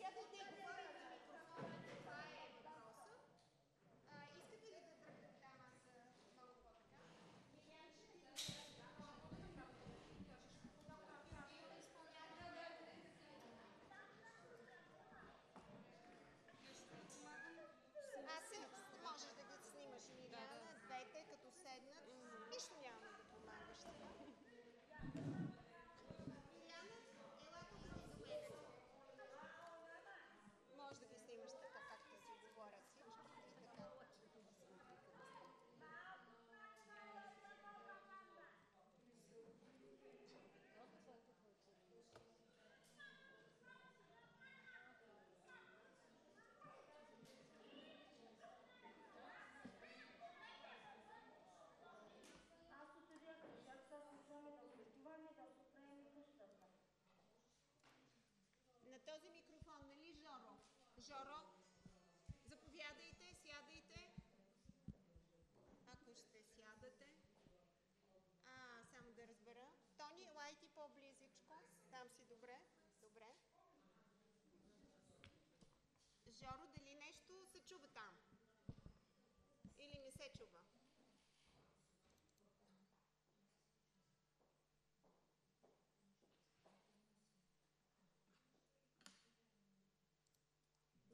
Сядайте и говорите в микрофона. Това е въпроса. А, искате ли да дам аз много по-така? Аз се можеш да ги снимаш, Миляна, двете, като седнат. Нищо няма да помагаш така. Миляна, ела тук ти до мен. Може да ги снимаш така, както си говорят всички. И така. Аз отидях при тях, сега слушаме да отиваме да се оправим къщата. На този микрофон, нали, Жоро? Жоро, заповядайте, сядайте. Ако ще сядате. А, само да разбера. Тони, елай ти по-близичко. Там си добре. Добре. Жоро, дали нещо се чува там? Или не се чува?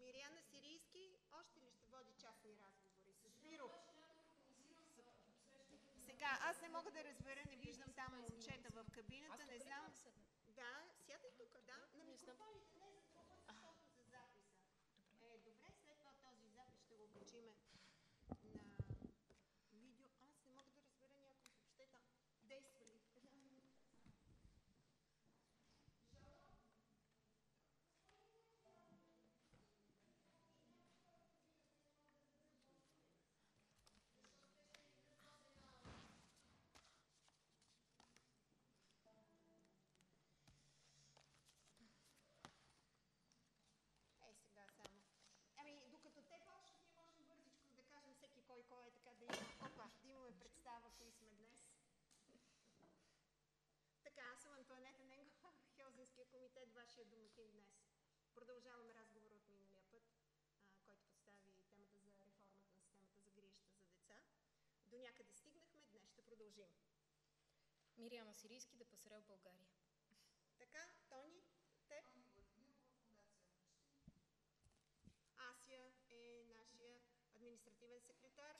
Мириана Сирийски още ли ще води частни разговори с Виров? Сега, аз не мога да разбера, не виждам там момчета в кабината, не знам. Да, сядай тук, да. На микрофоните, не за друго, защото за записа. Е, добре, след това този запис ще го качиме на видео. Аз не мога да разбера някой въобще там. Действа ли? Една минута. Ей сега само. Ами, докато те почнат, ние можем бързичко да кажем всеки кой кой е, така да, има, опа, да имаме представа кои сме днес. Така, аз съм Антуанета Ненгова, Хелзинския комитет, вашия домакин днес. Продължаваме разговора от миналия път, а, който постави темата за реформата на системата за грижата за деца. До някъде стигнахме, днес ще продължим. Мириана Сирийски, да пасарел България. Така, Тони, теб? Асия е нашия административен секретар.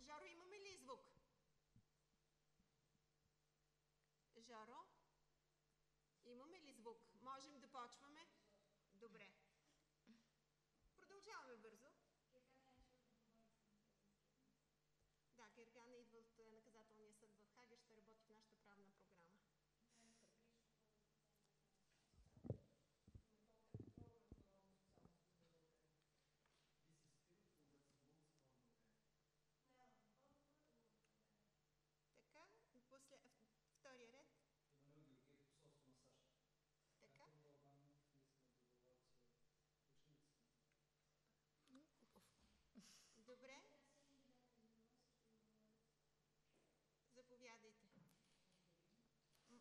Жоро, имаме ли звук? Звук? Можем да почваме? Добре. Продължаваме бързо. Да, Гергана идва от е, наказателния съд в Хага, ще работи в нашата правна програма. Така, после в- втория ред. Емануил Георгиев, посолство на САЩ. Така. Както Албания, ние сме договорят с учениците. Добре. Заповядайте. М.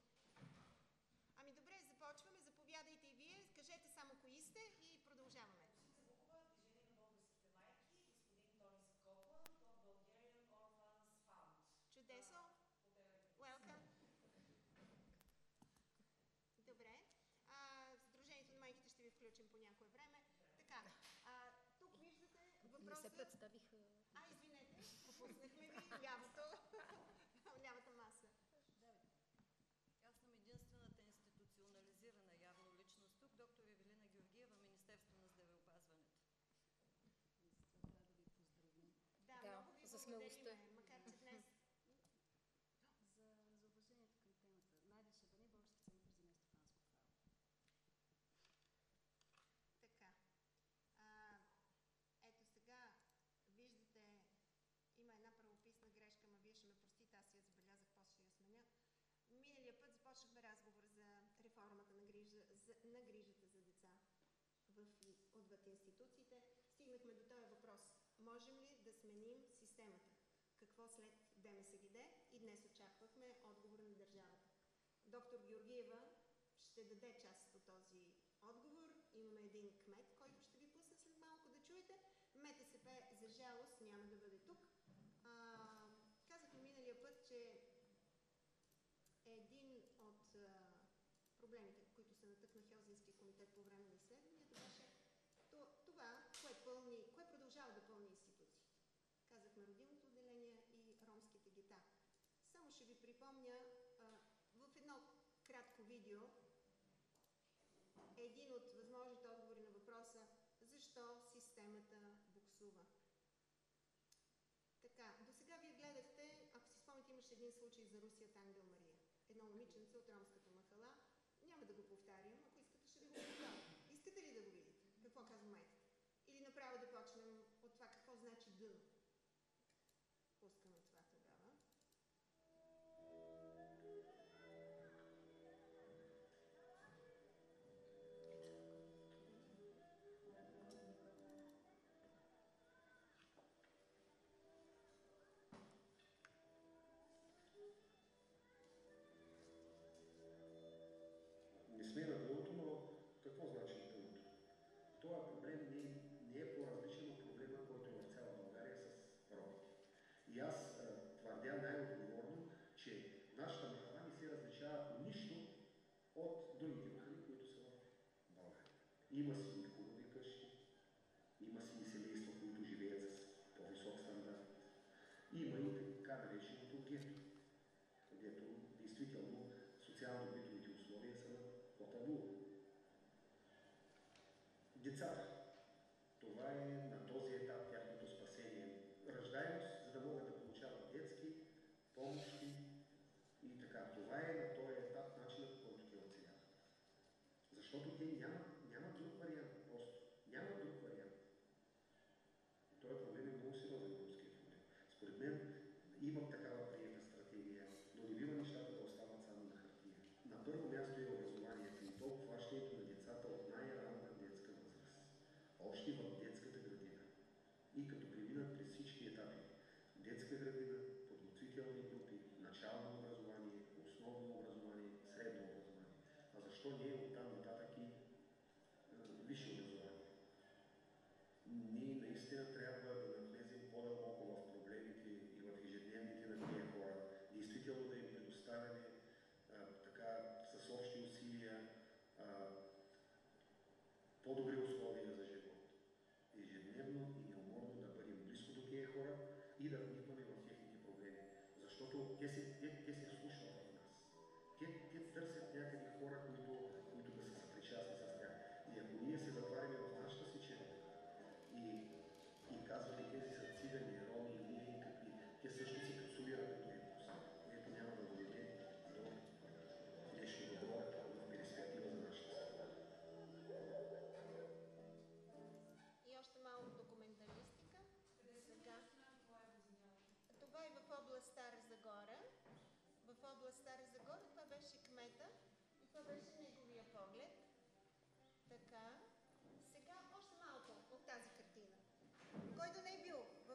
Ами добре, започваме. Заповядайте и вие. Кажете само кои сте и продължаваме. Звукова движение на българските майки, господин Тони Скопланд от Bulgarian Orphans Fund. Чудесно. Welcome. Добре. А, Сдружението на майките ще ви включим по някое време. Така, а, тук виждате Не представиха. А, извинете, пропуснахме ви лявото, лявата маса. Аз съм единствената институционализирана явно личност тук, доктор Евелина Георгиева, Министерство на здравеопазването. Да Да, много ви за смелостта. в, от институциите, стигнахме до този въпрос. Можем ли да сменим системата? Какво след ДМСГД? И днес очаквахме отговор на държавата. Доктор Георгиева ще даде част от този отговор. Имаме един кмет, който ще ви пусне след малко да чуете. МТСП, за жалост, продължава да пълни институциите. Казахме родилното отделение и ромските гита. Само ще ви припомня а, в едно кратко видео е един от възможните отговори на въпроса защо системата буксува. Така, до сега вие гледахте, ако си спомните, имаше един случай за Русия Ангел Мария. Едно момиченце от ромската махала. Няма да го повтарям.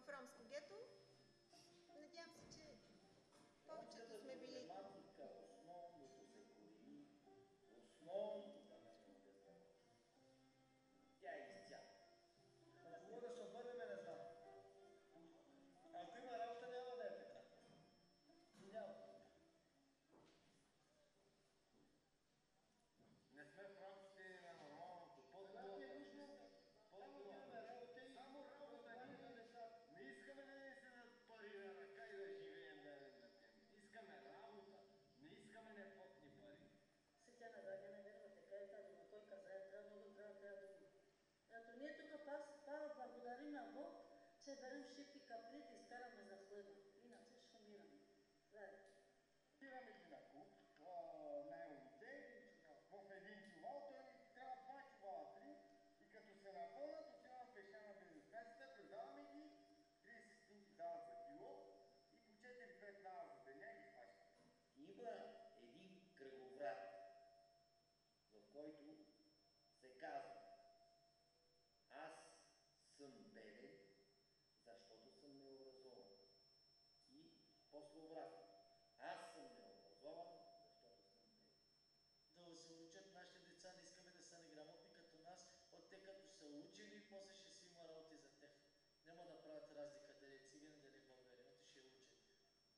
Вольфрамском че берем шипи каприти и скараме за хлеба. Иначе шумираме. Заедно. Учили и после ще си има работи за тях. Няма да правят разлика дали е циган, дали е българин, те ще учат.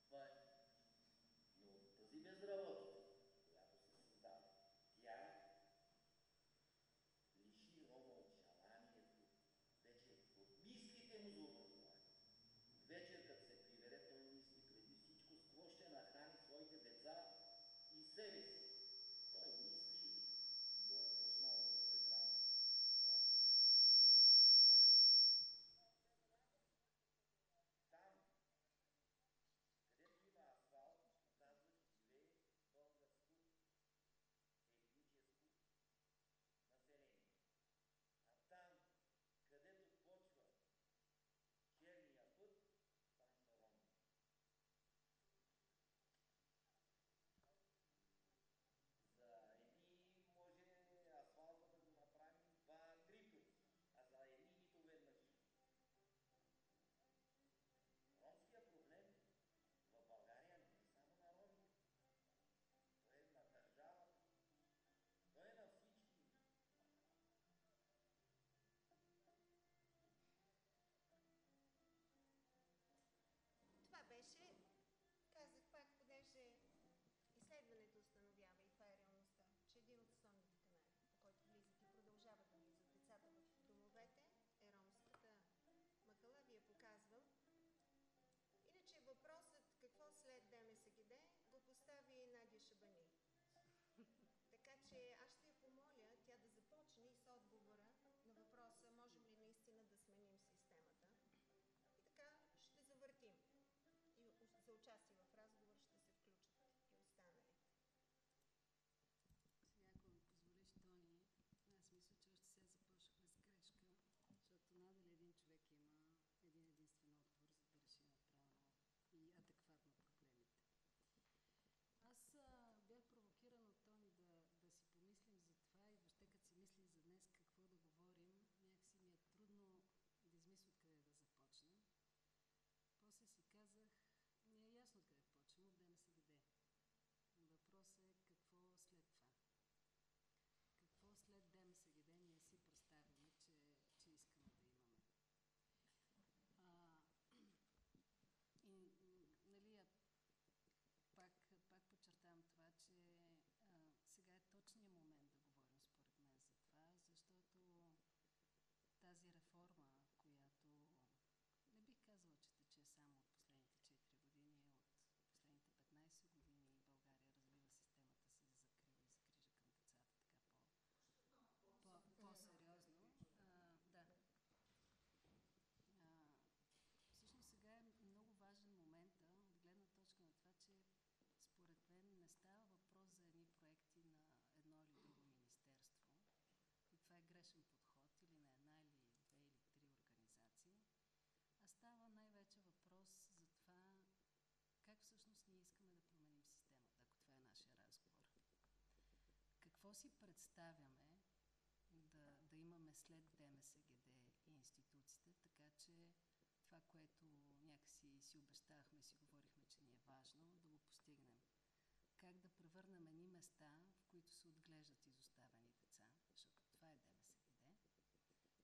Това е. Но тази безработица, която се създава, тя лиши Рома от желанието, вече от мислите му за образование. Вече като се прибере, той мисли преди всичко с какво ще нахрани своите деца и себе си. Че аз ще я помоля тя да започне и с отговора на въпроса можем ли наистина да сменим системата. И така ще завъртим. И за участие в разговор ще се включат и останалите. Сега, ако ми позволиш, Тони, аз мисля, че още сега започнахме с грешка, защото надали един човек има един единствен отговор, за да реши направо и адекватно проблемите. Аз а, бях провокирана от Тони да, да си помислим за това и въобще като си мислих за днес какво да говорим, някакси ми е трудно да измисля откъде да започна. После си казах, не е ясно откъде почвам, от ДМСГД. Въпросът е какво след това. Какво след ДМСГД ние си представяме, че, че искаме да имаме. А, и, м, нали, а, пак, пак подчертавам това, че а, сега е точният момент да говорим според мен за това, защото тази реформа, която не бих казала, че тече само от последните 4 години, от последните 15 години България развива системата си за закрила и за грижа към децата така по, по, по-сериозно. А, да. А, всъщност сега е много важен момент от гледна точка на това, че според мен не става въпрос за едни проекти на едно или друго министерство. И това е грешен подход или на една или две или три организации. А става най-вече въпрос за това как всъщност ние искаме да променим системата, ако това е нашия разговор. Какво си представяме да, да имаме след ДМСГД и институциите, така че това, което някакси си обещахме, си говорихме, че ни е важно, да го постигнем. Как да превърнем едни места, в които се отглеждат изоставени деца, защото това е ДМСГД,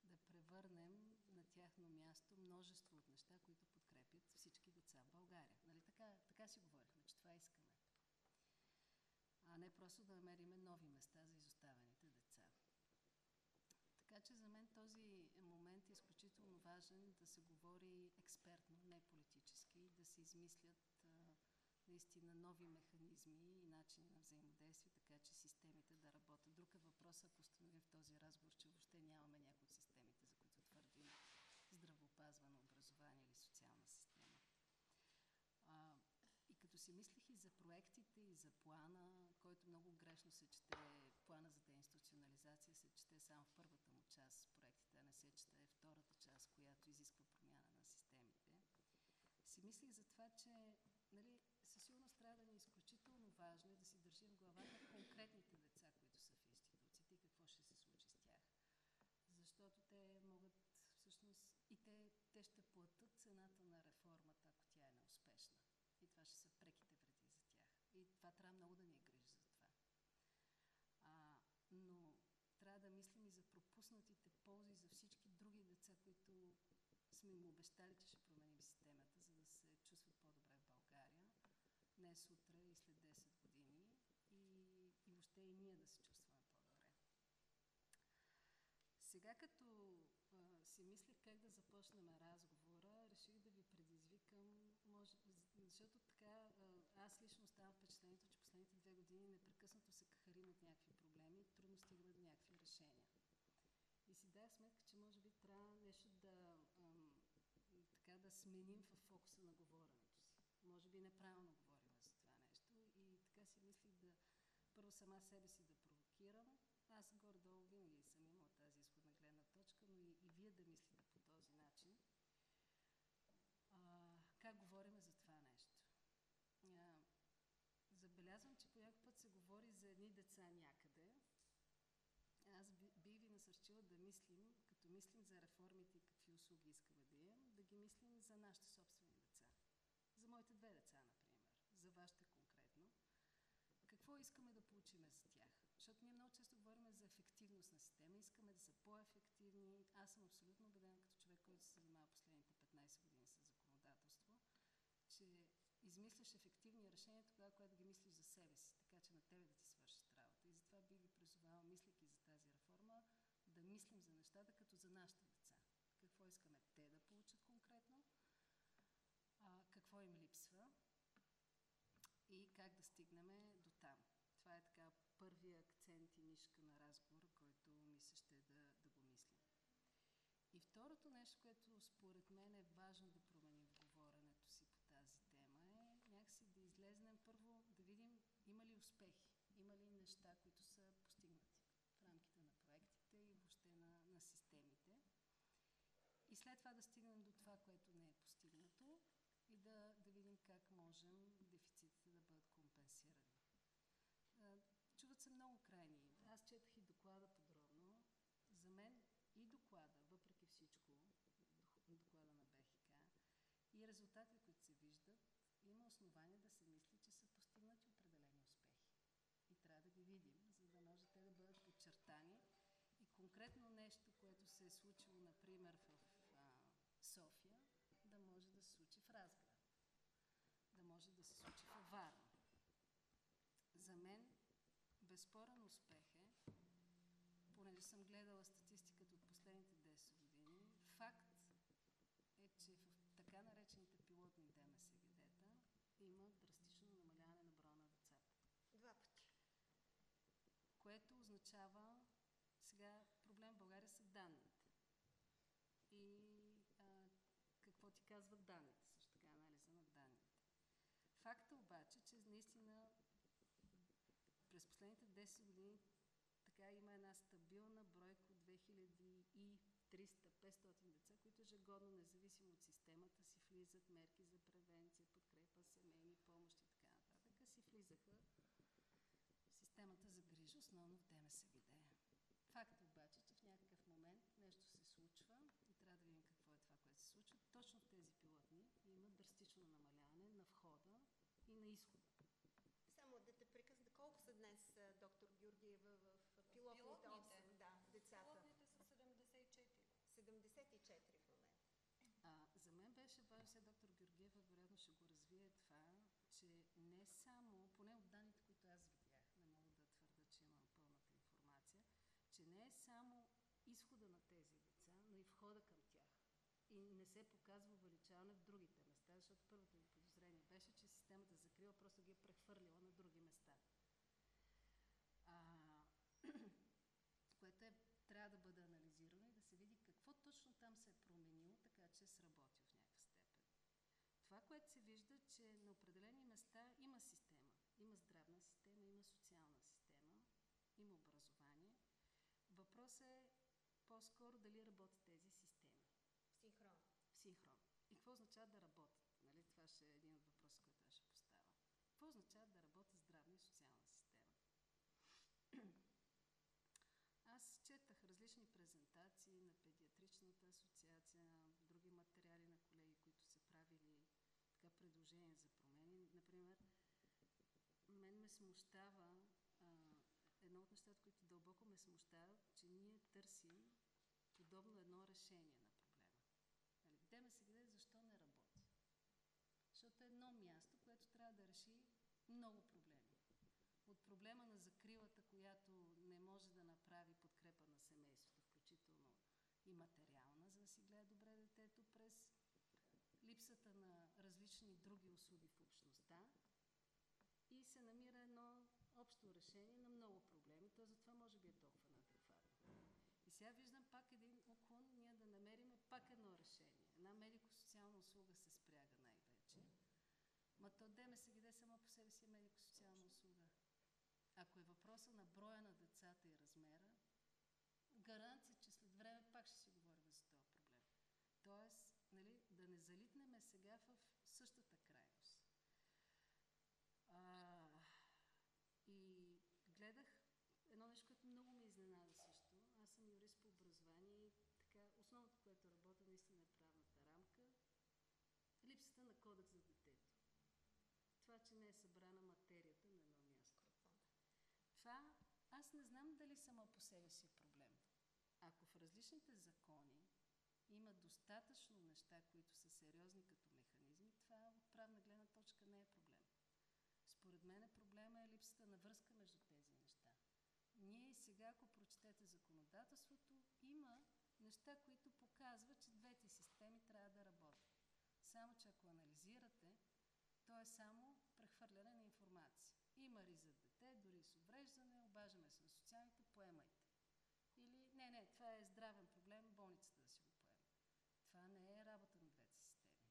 да превърнем на тяхно място множество от неща, които подкрепят всички деца в България. Нали така, така си говорихме, че това искаме. А не просто да намериме нови места за изоставените деца. Така че за мен този момент е изключително важен да се говори експертно, не политически, да се измислят а, наистина нови механизми и начини на взаимодействие, така че системите да работят. Друг е въпрос, ако установим в този разговор, че въобще нямаме някои от системите, за които твърдим здравеопазване, образование или социална система. А, и като си мислих и за проектите, и за плана, който много грешно се чете, плана за деинституционализация се чете само в първата му част, проектите, а не се чете втората част, която изисква промяна на системите, си мислих за това, че нали, със сигурност трябва да ни е изключително важно и да си държим в главата конкретните деца, които са в институциите и какво ще се случи с тях. Защото те могат всъщност и те, те ще платят цената на реформата, ако тя е неуспешна. И това ще са преките вреди за тях. И това трябва много да ни е грижа за това. А, но трябва да мислим и за пропуснати пропуснатите ползи за всички други деца, които сме им обещали, че ще променим системата, за да се чувстват по-добре в България, не сутре и след 10 години и, и въобще и ние да се чувстваме по-добре. Сега като а, си мислех как да започнем разговора, реших да ви предизвикам, може, защото така аз лично оставам впечатлението, че последните две години непрекъснато се кахарим от някакви проблеми и трудно стигаме до някакви решения. Си дая сметка, че може би трябва нещо да, ам, така да сменим в фокуса на говоренето си. Може би неправилно говорим за това нещо и така си мислих да първо сама себе си да провокирам. Аз горе-долу винаги съм имала тази изходна гледна точка, но и, и вие да мислите по този начин. А, как говорим за това нещо? А, забелязвам, че по път се говори за едни деца някъде, аз би, би ви насърчила да мислим, като мислим за реформите и какви услуги искаме да имам, да ги мислим за нашите собствени деца. За моите две деца, например. За вашите конкретно. Какво искаме да получиме за тях? Защото ние много често говорим за ефективност на система, искаме да са по-ефективни. Аз съм абсолютно убедена като човек, който се занимава последните 15 години с законодателство, че измисляш ефективни решения тогава, когато ги мислиш за себе си, така че на тебе да ти свършат работа. И затова би ви призовала, мислики за тази реформа, да мислим за нещата като за нашите деца. Какво искаме те да получат конкретно, а, какво им липсва и как да стигнем до там. Това е така първия акцент и нишка на разговора, който ми ще да, да го мислим. И второто нещо, което според мен е важно да променим в говоренето си по тази тема е някакси да излезнем първо, да видим има ли успехи, има ли неща, които са постигнати в рамките на проектите и въобще на, на системите. И след това да стигнем до това, което не е постигнато и да, да видим как можем дефицитите да бъдат компенсирани. Чуват се много крайни. Аз четах и доклада подробно. За мен и доклада, въпреки всичко, доклада на БХК и резултатите, които се виждат, има основания да се мисли, че са постигнати определени успехи. И трябва да ги видим, за да може те да бъдат подчертани. И конкретно нещо, което се е случило, например, в София, да може да се случи в Разград. Да може да се случи в Варна. За мен безспорен успех е, понеже съм гледала статистиката от последните 10 години, факт е, че в така наречените пилотни ДМСГД-та има драстично намаляване на броя на децата. Два пъти. Което означава, сега проблем в България са данните. И а, казват данните, също така анализа на данните. Факта обаче, че наистина през последните 10 години така има една стабилна бройка от 2300-500 деца, които ежегодно, независимо от системата си, влизат мерки за превенция, подкрепа, семейни помощи и така нататък, си влизаха в системата за грижа, основно в ДМСГД. Факт е обаче, че в някакъв момент нещо се случва и трябва да видим какво е това, което се случва. Точно в тези пилотни има драстично намаляване на входа и на изхода. Само да те прекъсна, колко са днес, доктор Георгиева, в пилотните, пилотните 8? Да, децата. Пилотните са 74. 74 в момента. А, за мен беше важно, доктор Георгиева вероятно ще го развие това, че не само, поне от данните, които аз видях, не мога да твърда, че имам пълната информация, че не е само изхода на тези деца, но и входа към. И не се показва увеличаване в другите места, защото първото ми подозрение беше, че системата закрила просто ги е прехвърлила на други места. А, което е, трябва да бъде анализирано и да се види какво точно там се е променило, така че е сработил в някаква степен. Това, което се вижда, че на определени места има система. Има здравна система, има социална система, има образование. Въпросът е по-скоро дали работят тези системи. Синхрон. И какво означава да работят? Нали? Това ще е един от въпросите, който аз ще поставя. Какво означава да работи здравна и социална система? Аз четах различни презентации на педиатричната асоциация, на други материали на колеги, които са правили така предложения за промени. Например, мен ме смущава а, едно от нещата, които дълбоко ме смущават, че ние търсим подобно едно решение на проблема. Нали, Де ме се гледа защо не работи? Защото е едно място, което трябва да реши много проблеми. От проблема на закрилата, която не може да направи подкрепа на семейството, включително и материална, за да си гледа добре детето, през липсата на различни други услуги в общността и се намира едно общо решение на много проблеми. То затова може би е толкова неадекватно. И сега виждам пак един уклон ние да намерим пак едно решение. Една медико-социална услуга най-вече. Ма то ДМСГД само по себе си е медико-социална услуга. Ако е въпроса на броя на децата и размера, гаранция, че след време пак ще си говорим за този проблем. Тоест, нали, да не залитнеме сега в същата крайност. А, и гледах едно нещо, което много ме изненада също. Аз съм юрист по образование и така, основното, което работя, наистина е правната рамка. Липсата на кодекс за. Това, че не е събрана материята на едно място. Това аз не знам дали само по себе си е проблем. Ако в различните закони има достатъчно неща, които са сериозни като механизми, това от правна гледна точка не е проблем. Според мен проблема е липсата на връзка между тези неща. Ние сега, ако прочетете законодателството, има неща, които показват, че двете системи трябва да работят. Само, че ако анализирате, то е само прехвърляне на информация. Има за дете, дори с увреждане, обаждаме се на социалните, поемайте. Или, не, не, това е здравен проблем, болницата да си го поеме. Това не е работа на двете системи.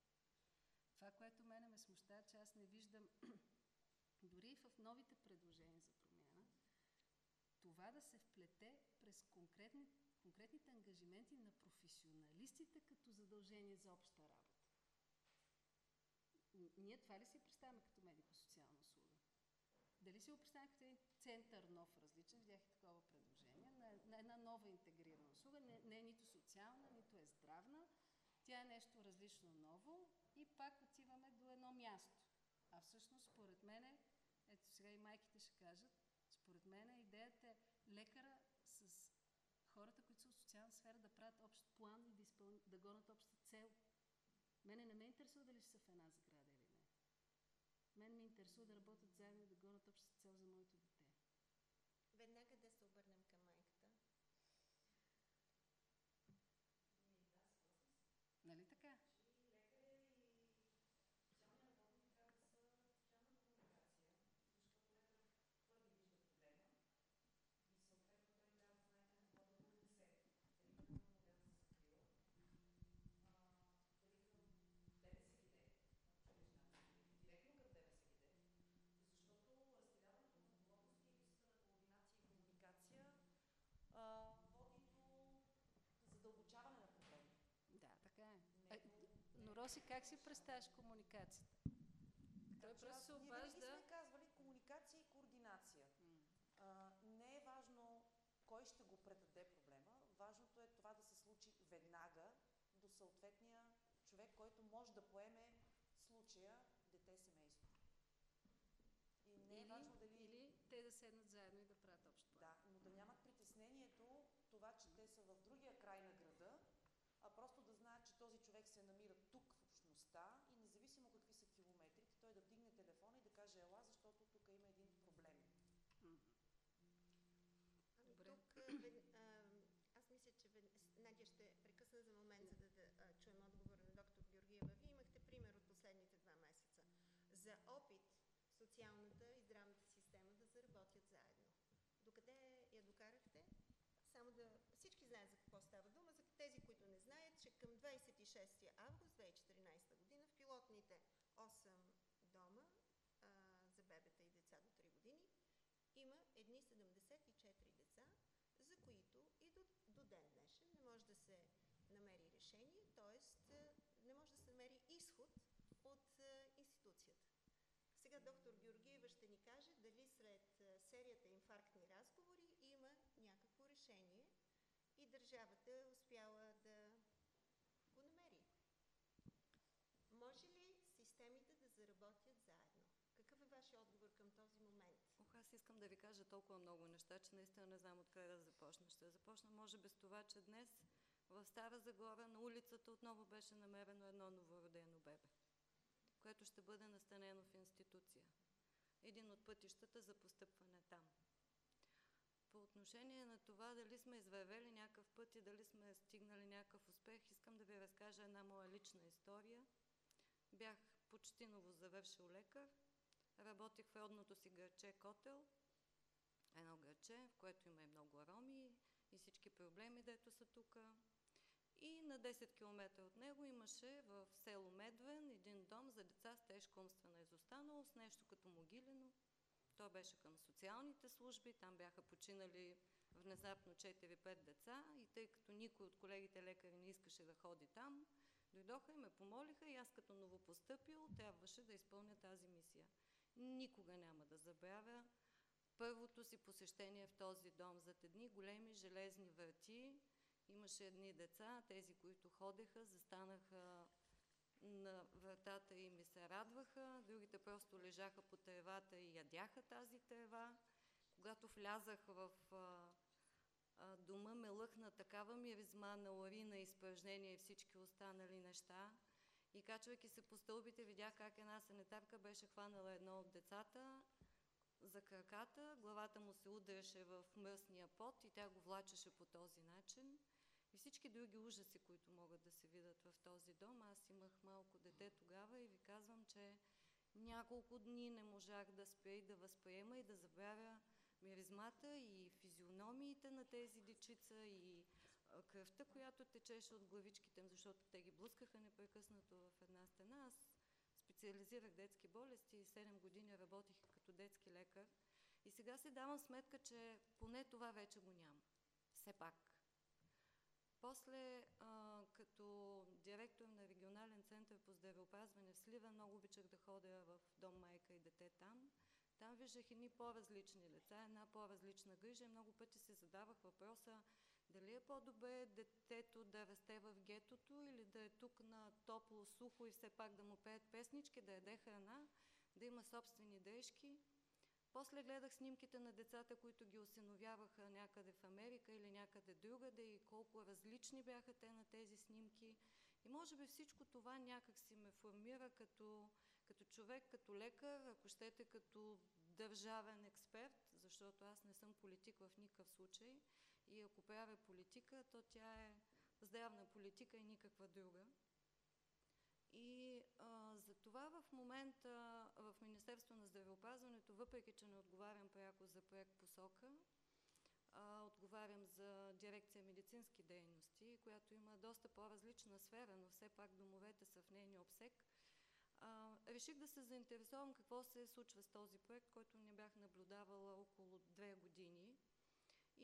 Това, което мене ме смущава, че аз не виждам дори в новите предложения за промяна, това да се вплете през конкретни, конкретните ангажименти на професионалистите като задължение за обща работа. Ние това ли си представяме като? Дали си като един център нов, различен, видях такова предложение, на, на една нова интегрирана услуга, не, не е нито социална, нито е здравна, тя е нещо различно ново и пак отиваме до едно място. А всъщност, според мене, ето сега и майките ще кажат, според мен идеята е лекара с хората, които са от социална сфера, да правят общ план и да, изпъл... да гонят обща цел. Мене не ме интересува дали ще са в една сграда. Мен ме интересува да работят заедно и да гонят общата цел за моето дете. Веднага да се обърнем към майката. Нали така? а, води до задълбочаване на проблема. Да, така е. А, но Роси, как си представяш комуникацията? Той просто се Ние винаги обажда. сме казвали комуникация и координация. А, не е важно кой ще го предаде проблема. Важното е това да се случи веднага до съответния човек, който може да поеме случая дете-семейство. И не е Или, важно дали... или те да седнат заедно и да правят общ план. Да, но да нямат притеснението това, че те са в другия край на града, а просто да знаят, че този човек се намира общността и независимо какви са километрите, той да вдигне телефона и да каже ела, защото тук има един проблем. Ами Добре. тук, аз мисля, че Надя ще прекъсна за момент, за да, да чуем отговора на доктор Георгиева. Вие имахте пример от последните два месеца за опит социалната и здравната система да заработят заедно. Докъде я докарахте? Само да... Всички знаят за какво става дума. За тези, които не знаят, че към 26 август 2014 година в пилотните 8 дома а, за бебета и деца до 3 години има едни 74 деца, за които и до, до ден днешен не може да се намери решение, т.е. не може да се намери изход от а, институцията. Сега доктор Георгиева ще ни каже дали след а, серията инфарктни разговори има някакво решение и държавата е успяла да го намери. Може ли системите да заработят заедно? Какъв е вашия отговор към този момент? Аз искам да ви кажа толкова много неща, че наистина не знам откъде да започна. Ще започна може с това, че днес В Стара Загора на улицата отново беше намерено едно новородено бебе, което ще бъде настанено в институция. Един от пътищата за постъпване там. По отношение на това дали сме извървели някакъв път и дали сме стигнали някакъв успех, искам да ви разкажа една моя лична история. Бях почти новозавършил лекар, работих в родното си гърче Котел, едно гърче, в което има и много ароми и всички проблеми, дето са тук. И на 10 км от него имаше в село Медвен един дом за деца с тежка умствена изостаналост, нещо като могилено. Той беше към социалните служби, там бяха починали внезапно 4-5 деца и тъй като никой от колегите лекари не искаше да ходи там, дойдоха и ме помолиха и аз като новопостъпил трябваше да изпълня тази мисия. Никога няма да забравя първото си посещение в този дом. Зад едни големи железни врати имаше едни деца, тези, които ходеха, застанаха на вратата и ми се радваха, другите просто лежаха по тревата и ядяха тази трева. Когато влязах в а, а, дома, ме лъхна такава миризма на урина, изпражнения и всички останали неща. И качвайки се по стълбите, видях как една санитарка беше хванала едно от децата за краката, главата му се удряше в мръсния пот и тя го влачеше по този начин. И всички други ужаси, които могат да се видят в този дом. Аз имах малко дете тогава и ви казвам, че няколко дни не можах да спя и да възприема и да забравя миризмата и физиономиите на тези дечица и кръвта, която течеше от главичките защото те ги блъскаха непрекъснато в една стена. Аз специализирах детски болести и 7 години работих като детски лекар. И сега си давам сметка, че поне това вече го няма. Все пак. После, а, като директор на регионален център по здравеопазване в Слива, много обичах да ходя в дом майка и дете там. Там виждах едни по-различни лица, една по-различна грижа и много пъти се задавах въпроса дали е по-добре детето да расте в гетото или да е тук на топло, сухо и все пак да му пеят песнички, да яде храна, да има собствени дрежки. После гледах снимките на децата, които ги осиновяваха някъде в Америка или някъде другаде и колко различни бяха те на тези снимки. И може би всичко това някак си ме формира като, като човек, като лекар, ако щете като държавен експерт, защото аз не съм политик в никакъв случай. И ако правя политика, то тя е здравна политика и никаква друга. И а, за това в момента в Министерство на здравеопазването, въпреки че не отговарям пряко за проект посока, а, отговарям за дирекция медицински дейности, която има доста по-различна сфера, но все пак домовете са в нейния обсек. А, реших да се заинтересувам какво се случва с този проект, който не бях наблюдавала около две години.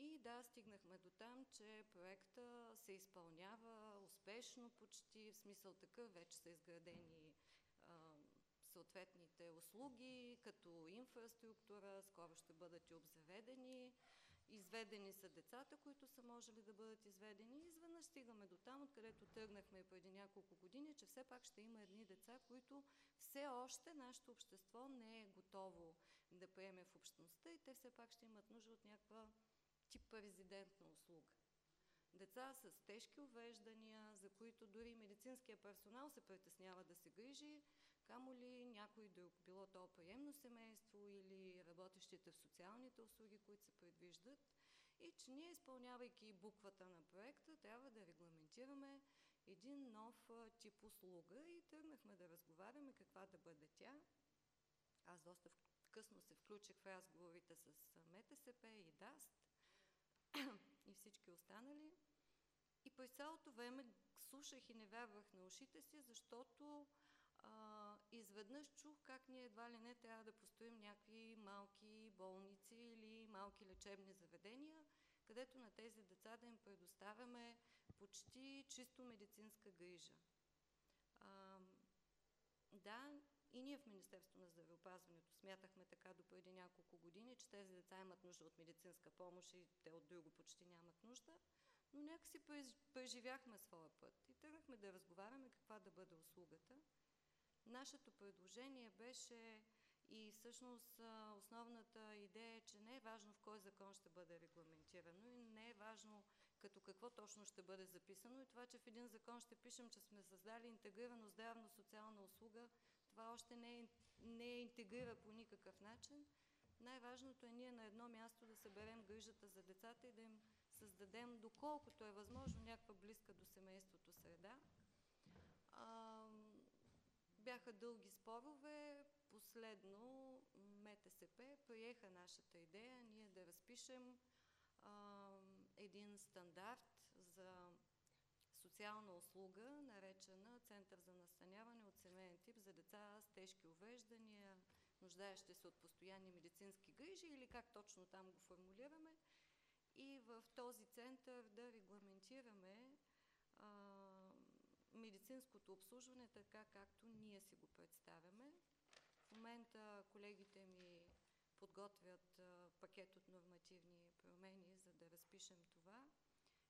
И да, стигнахме до там, че проекта се изпълнява успешно почти, в смисъл такъв, вече са изградени а, съответните услуги, като инфраструктура, скоро ще бъдат и обзаведени, изведени са децата, които са можели да бъдат изведени. Изведнъж стигаме до там, откъдето тръгнахме преди няколко години, че все пак ще има едни деца, които все още нашето общество не е готово да приеме в общността и те все пак ще имат нужда от някаква тип резидентна услуга. Деца с тежки увреждания, за които дори медицинския персонал се притеснява да се грижи, камо ли някой друг, било то приемно семейство или работещите в социалните услуги, които се предвиждат. И че ние, изпълнявайки буквата на проекта, трябва да регламентираме един нов тип услуга и тръгнахме да разговаряме каква да бъде тя. Аз доста късно се включих в разговорите с МТСП и ДАСТ и всички останали. И през цялото време слушах и не вярвах на ушите си, защото а, изведнъж чух как ние едва ли не трябва да построим някакви малки болници или малки лечебни заведения, където на тези деца да им предоставяме почти чисто медицинска грижа. А, да, и ние в Министерство на здравеопазването смятахме така до преди няколко години, че тези деца имат нужда от медицинска помощ и те от друго почти нямат нужда, но някакси преживяхме своя път и тръгнахме да разговаряме каква да бъде услугата. Нашето предложение беше и всъщност основната идея е, че не е важно в кой закон ще бъде регламентирано и не е важно като какво точно ще бъде записано и това, че в един закон ще пишем, че сме създали интегрирано здравно-социална услуга, това още не е, не е интегрира по никакъв начин. Най-важното е ние на едно място да съберем грижата за децата и да им създадем, доколкото е възможно, някаква близка до семейството среда. А, бяха дълги спорове. Последно МТСП приеха нашата идея ние да разпишем а, един стандарт за социална услуга, наречена Център за настаняване от семейен тип за деца с тежки увеждания, нуждаещи се от постоянни медицински грижи или как точно там го формулираме. И в този център да регламентираме а, медицинското обслужване така, както ние си го представяме. В момента колегите ми подготвят пакет от нормативни промени, за да разпишем това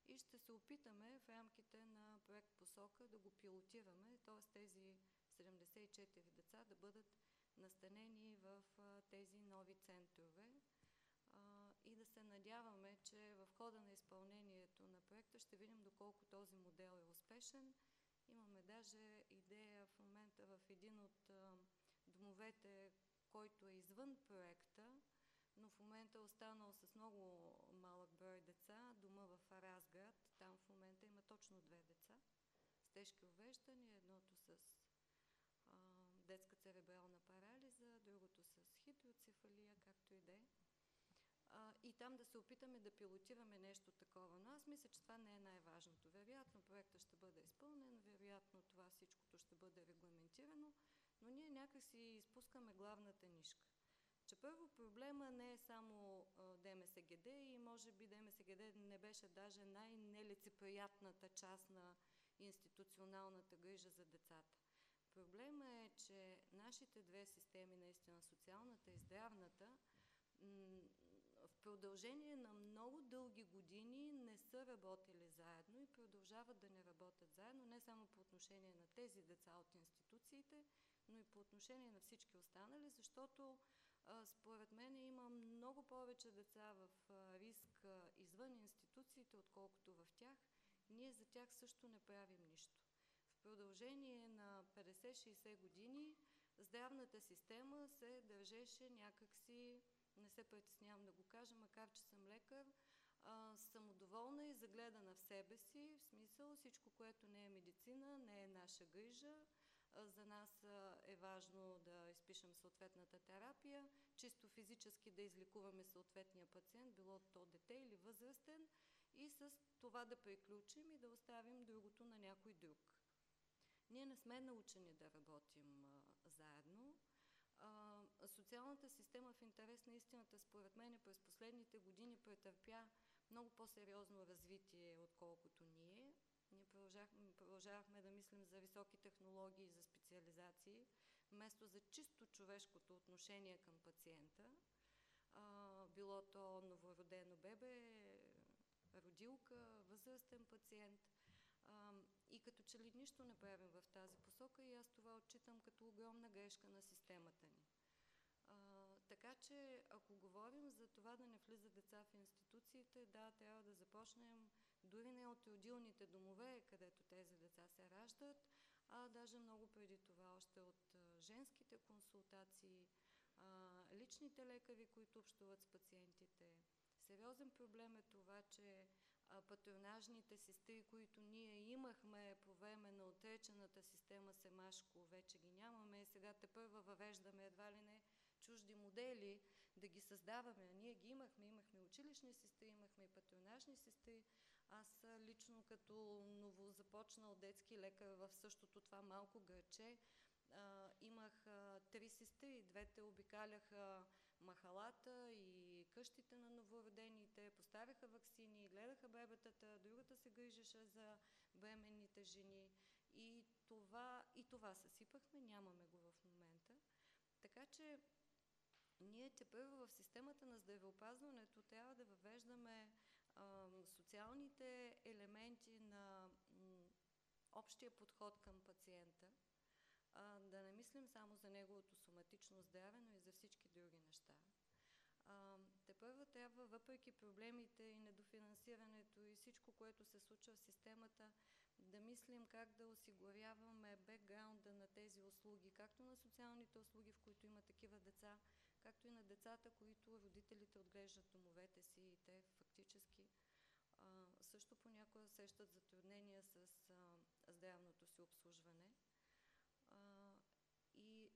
и ще се опитаме в рамките на проект Посока да го пилотираме, т.е. тези 74 деца да бъдат настанени в тези нови центрове и да се надяваме, че в хода на изпълнението на проекта ще видим доколко този модел е успешен. Имаме даже идея в момента в един от домовете, който е извън проекта, но в момента е останал с много малък брой деца, дома в Разград. Там в момента има точно две деца с тежки увеждания, едното с а, детска церебрална парализа, другото с хидроцефалия, както и да е. И там да се опитаме да пилотираме нещо такова. Но аз мисля, че това не е най-важното. Вероятно проекта ще бъде изпълнен, вероятно това всичкото ще бъде регламентирано, но ние някакси изпускаме главната нишка. Че първо проблема не е само ДМСГД и може би ДМСГД не беше даже най-нелицеприятната част на институционалната грижа за децата. Проблема е, че нашите две системи, наистина социалната и здравната, в продължение на много дълги години не са работили заедно и продължават да не работят заедно, не само по отношение на тези деца от институциите, но и по отношение на всички останали, защото според мен има много повече деца в риск извън институциите, отколкото в тях. Ние за тях също не правим нищо. В продължение на 50-60 години здравната система се държеше някакси, не се притеснявам да го кажа, макар че съм лекар, самодоволна и загледана в себе си, в смисъл всичко, което не е медицина, не е наша грижа, за нас е важно да изпишем съответната терапия, чисто физически да излекуваме съответния пациент, било то дете или възрастен, и с това да приключим и да оставим другото на някой друг. Ние не сме научени да работим а, заедно. А, социалната система в интерес на истината, според мен, през последните години претърпя много по-сериозно развитие, отколкото ние. Ние продължахме, продължавахме да мислим за високи технологии, за специализации, вместо за чисто човешкото отношение към пациента. А, било то новородено бебе, родилка, възрастен пациент. А, и като че ли нищо не правим в тази посока и аз това отчитам като огромна грешка на системата ни. Така че, ако говорим за това да не влизат деца в институциите, да, трябва да започнем дори не от родилните домове, където тези деца се раждат, а даже много преди това, още от женските консултации, личните лекари, които общуват с пациентите. Сериозен проблем е това, че патронажните сестри, които ние имахме по време на отречената система Семашко, вече ги нямаме. Сега те първа въвеждаме едва ли не чужди модели да ги създаваме. А ние ги имахме. Имахме училищни сестри, имахме патронажни сестри. Аз лично като новозапочнал детски лекар в същото това малко гърче, имах три сестри. Двете обикаляха махалата и къщите на новородените, поставяха вакцини, гледаха бебетата, другата се грижеше за бременните жени. И това, и това съсипахме, нямаме го в момента. Така че ние те първо в системата на здравеопазването трябва да въвеждаме социалните елементи на общия подход към пациента, а, да не мислим само за неговото соматично здраве, но и за всички други неща. А, първо трябва, въпреки проблемите и недофинансирането и всичко, което се случва в системата, да мислим как да осигуряваме бекграунда на тези услуги, както на социалните услуги, в които има такива деца, както и на децата, които родителите отглеждат домовете си и те фактически също понякога сещат затруднения с здравното си обслужване. А, и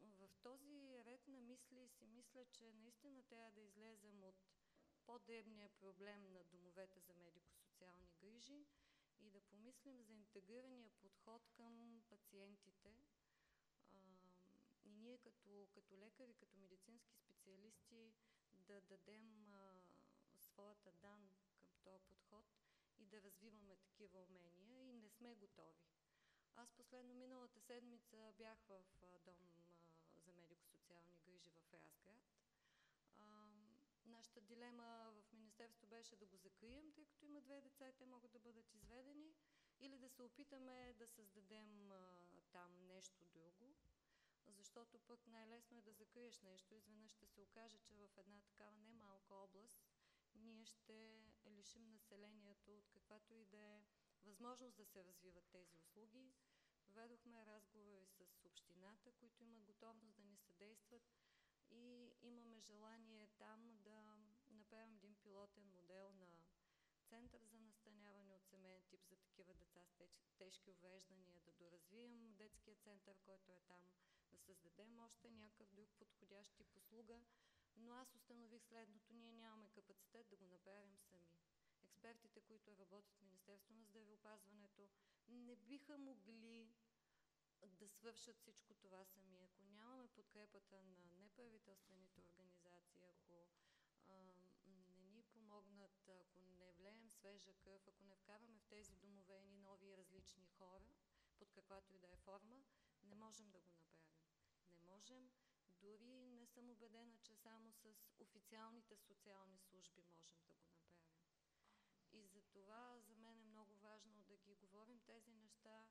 в този ред на мисли си мисля, че наистина трябва да излезем от по-дребния проблем на домовете за медико-социални грижи и да помислим за интегрирания подход към пациентите. И ние като, като лекари, като медицински специалисти да дадем своята дан към този подход и да развиваме такива умения и не сме готови. Аз последно миналата седмица бях в дом грижи в Разград. Нашата дилема в Министерството беше да го закрием, тъй като има две деца и те могат да бъдат изведени, или да се опитаме да създадем а, там нещо друго, защото пък най-лесно е да закриеш нещо. Изведнъж ще се окаже, че в една такава немалка област ние ще лишим населението от каквато и да е възможност да се развиват тези услуги. Проведохме разговори с общината, които имат готовност да ни съдействат и имаме желание там да направим един пилотен модел на център за настаняване от семейен тип за такива деца с тежки увреждания, да доразвием детския център, който е там, да създадем още някакъв друг подходящ тип услуга, но аз установих следното, ние нямаме капацитет да го направим сами. Експертите, които работят в Министерство на здравеопазването, не биха могли да свършат всичко това сами. Ако нямаме подкрепата на неправителствените организации, ако а, не ни помогнат, ако не влеем свежа кръв, ако не вкараме в тези домове ни нови различни хора, под каквато и да е форма, не можем да го направим. Не можем, дори не съм убедена, че само с официалните социални служби можем да го направим. Това за мен е много важно да ги говорим тези неща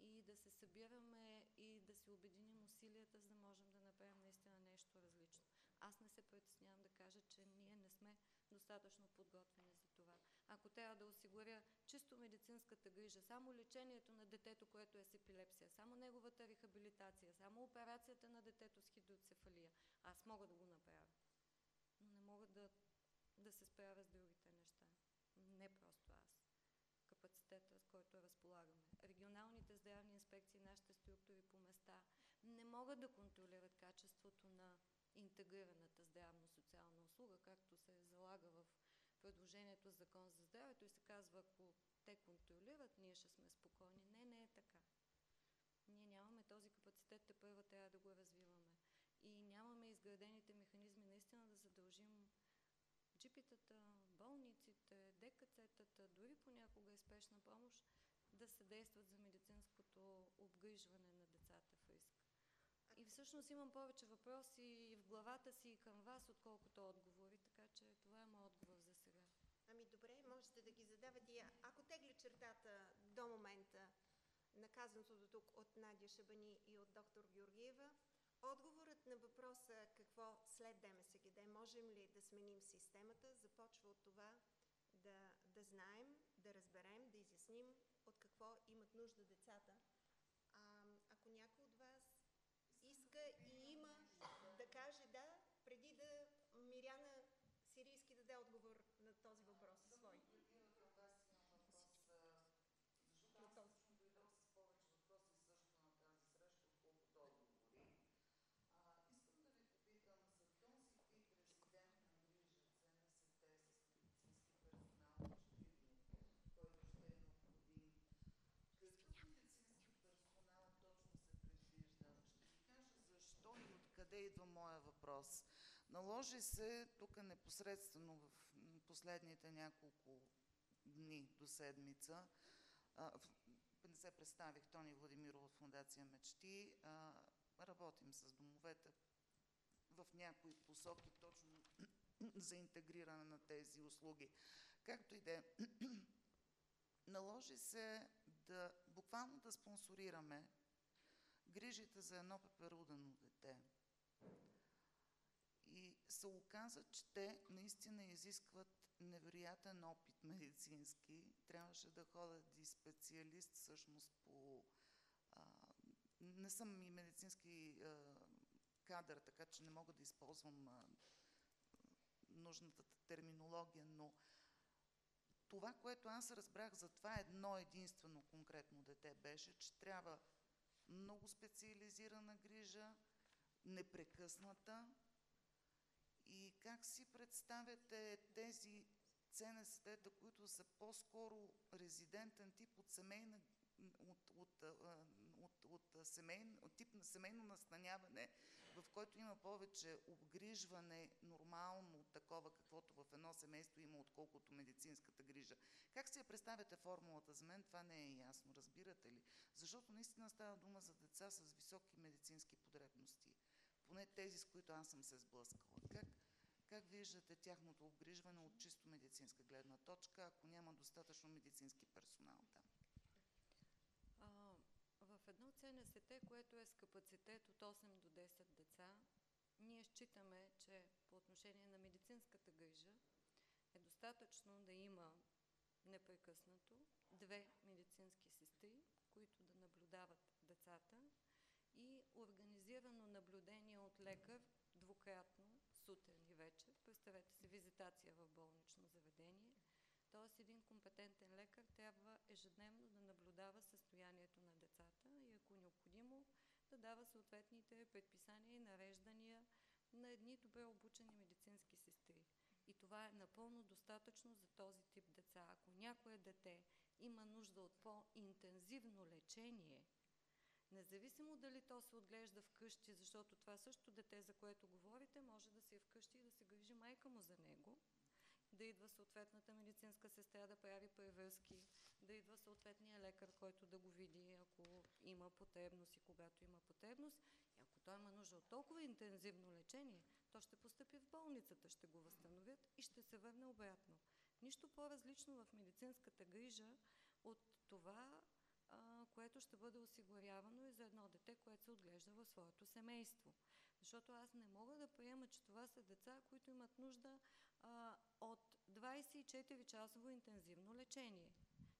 и да се събираме и да се обединим усилията, за да можем да направим наистина нещо различно. Аз не се притеснявам да кажа, че ние не сме достатъчно подготвени за това. Ако трябва да осигуря чисто медицинската грижа, само лечението на детето, което е с епилепсия, само неговата рехабилитация, само операцията на детето с хидроцефалия, аз мога да го направя. Но не мога да, да се справя с другите неща. Не просто аз капацитета, с който разполагаме. Регионалните здравни инспекции, нашите структури по места не могат да контролират качеството на интегрираната здравно-социална услуга, както се залага в предложението за закон за здравето и се казва, ако те контролират, ние ще сме спокойни. Не, не е така. Ние нямаме този капацитет, те първо трябва да го развиваме. И нямаме изградените механизми наистина да задължим джипитата, болниците, ДКЦ-тата, дори понякога и спешна помощ, да съдействат за медицинското обгрижване на децата в риск. И всъщност имам повече въпроси в главата си и към вас, отколкото отговори, така че това е моят отговор за сега. Ами добре, можете да ги задавате. И ако тегли чертата до момента, наказаното до тук от Надя Шабани и от доктор Георгиева, Отговорът на въпроса какво след ДМСГД, можем ли да сменим системата, започва от това да, да знаем, да разберем, да изясним какво имат нужда децата. А, ако някой от вас иска и има да каже да, преди да Миряна Сирийски даде отговор на този въпрос свой. Откъде идва моя въпрос. Наложи се тук непосредствено в последните няколко дни до седмица. Не се представих Тони Владимиров от Фундация Мечти. Работим с домовете в някои посоки точно за интегриране на тези услуги. Както и да е, наложи се да буквално да спонсорираме грижите за едно пеперудено дете. Се оказа, че те наистина изискват невероятен опит медицински. Трябваше да ходят и специалист всъщност по... А, не съм и медицински а, кадър, така че не мога да използвам а, нужната терминология, но това, което аз разбрах за това едно единствено конкретно дете беше, че трябва много специализирана грижа, непрекъсната. И как си представяте тези ЦНСТ-та, които са по-скоро резидентен тип от семейна от, от, от, от, семейн, от тип на семейно настаняване, в който има повече обгрижване, нормално такова, каквото в едно семейство има, отколкото медицинската грижа. Как си я представяте формулата? За мен това не е ясно, разбирате ли? Защото наистина става дума за деца с високи медицински потребности. Поне тези, с които аз съм се сблъскала. Как, как виждате тяхното обгрижване от чисто медицинска гледна точка, ако няма достатъчно медицински персонал там? в едно ЦНСТ, което е с капацитет от 8 до 10 деца, ние считаме, че по отношение на медицинската грижа е достатъчно да има непрекъснато две медицински сестри, които да наблюдават децата и организирано наблюдение от лекар двукратно, сутрин и вечер. Представете си визитация в болнично заведение. Т.е. един компетентен лекар трябва ежедневно да наблюдава състоянието на децата и ако необходимо да дава съответните предписания и нареждания на едни добре обучени медицински сестри. И това е напълно достатъчно за този тип деца. Ако някое дете има нужда от по-интензивно лечение, независимо дали то се отглежда вкъщи, защото това също дете, за което говорите, може да се е вкъщи и да се грижи майка му за него, да идва съответната медицинска сестра да прави превръзки, да идва съответния лекар, който да го види, ако има потребност и когато има потребност. И ако той има нужда от толкова интензивно лечение, то ще постъпи в болницата, ще го възстановят и ще се върне обратно. Нищо по-различно в медицинската грижа от това, което ще бъде осигурявано и за едно дете, което се отглежда в своето семейство. Защото аз не мога да приема, че това са деца, които имат нужда а, от 24-часово интензивно лечение.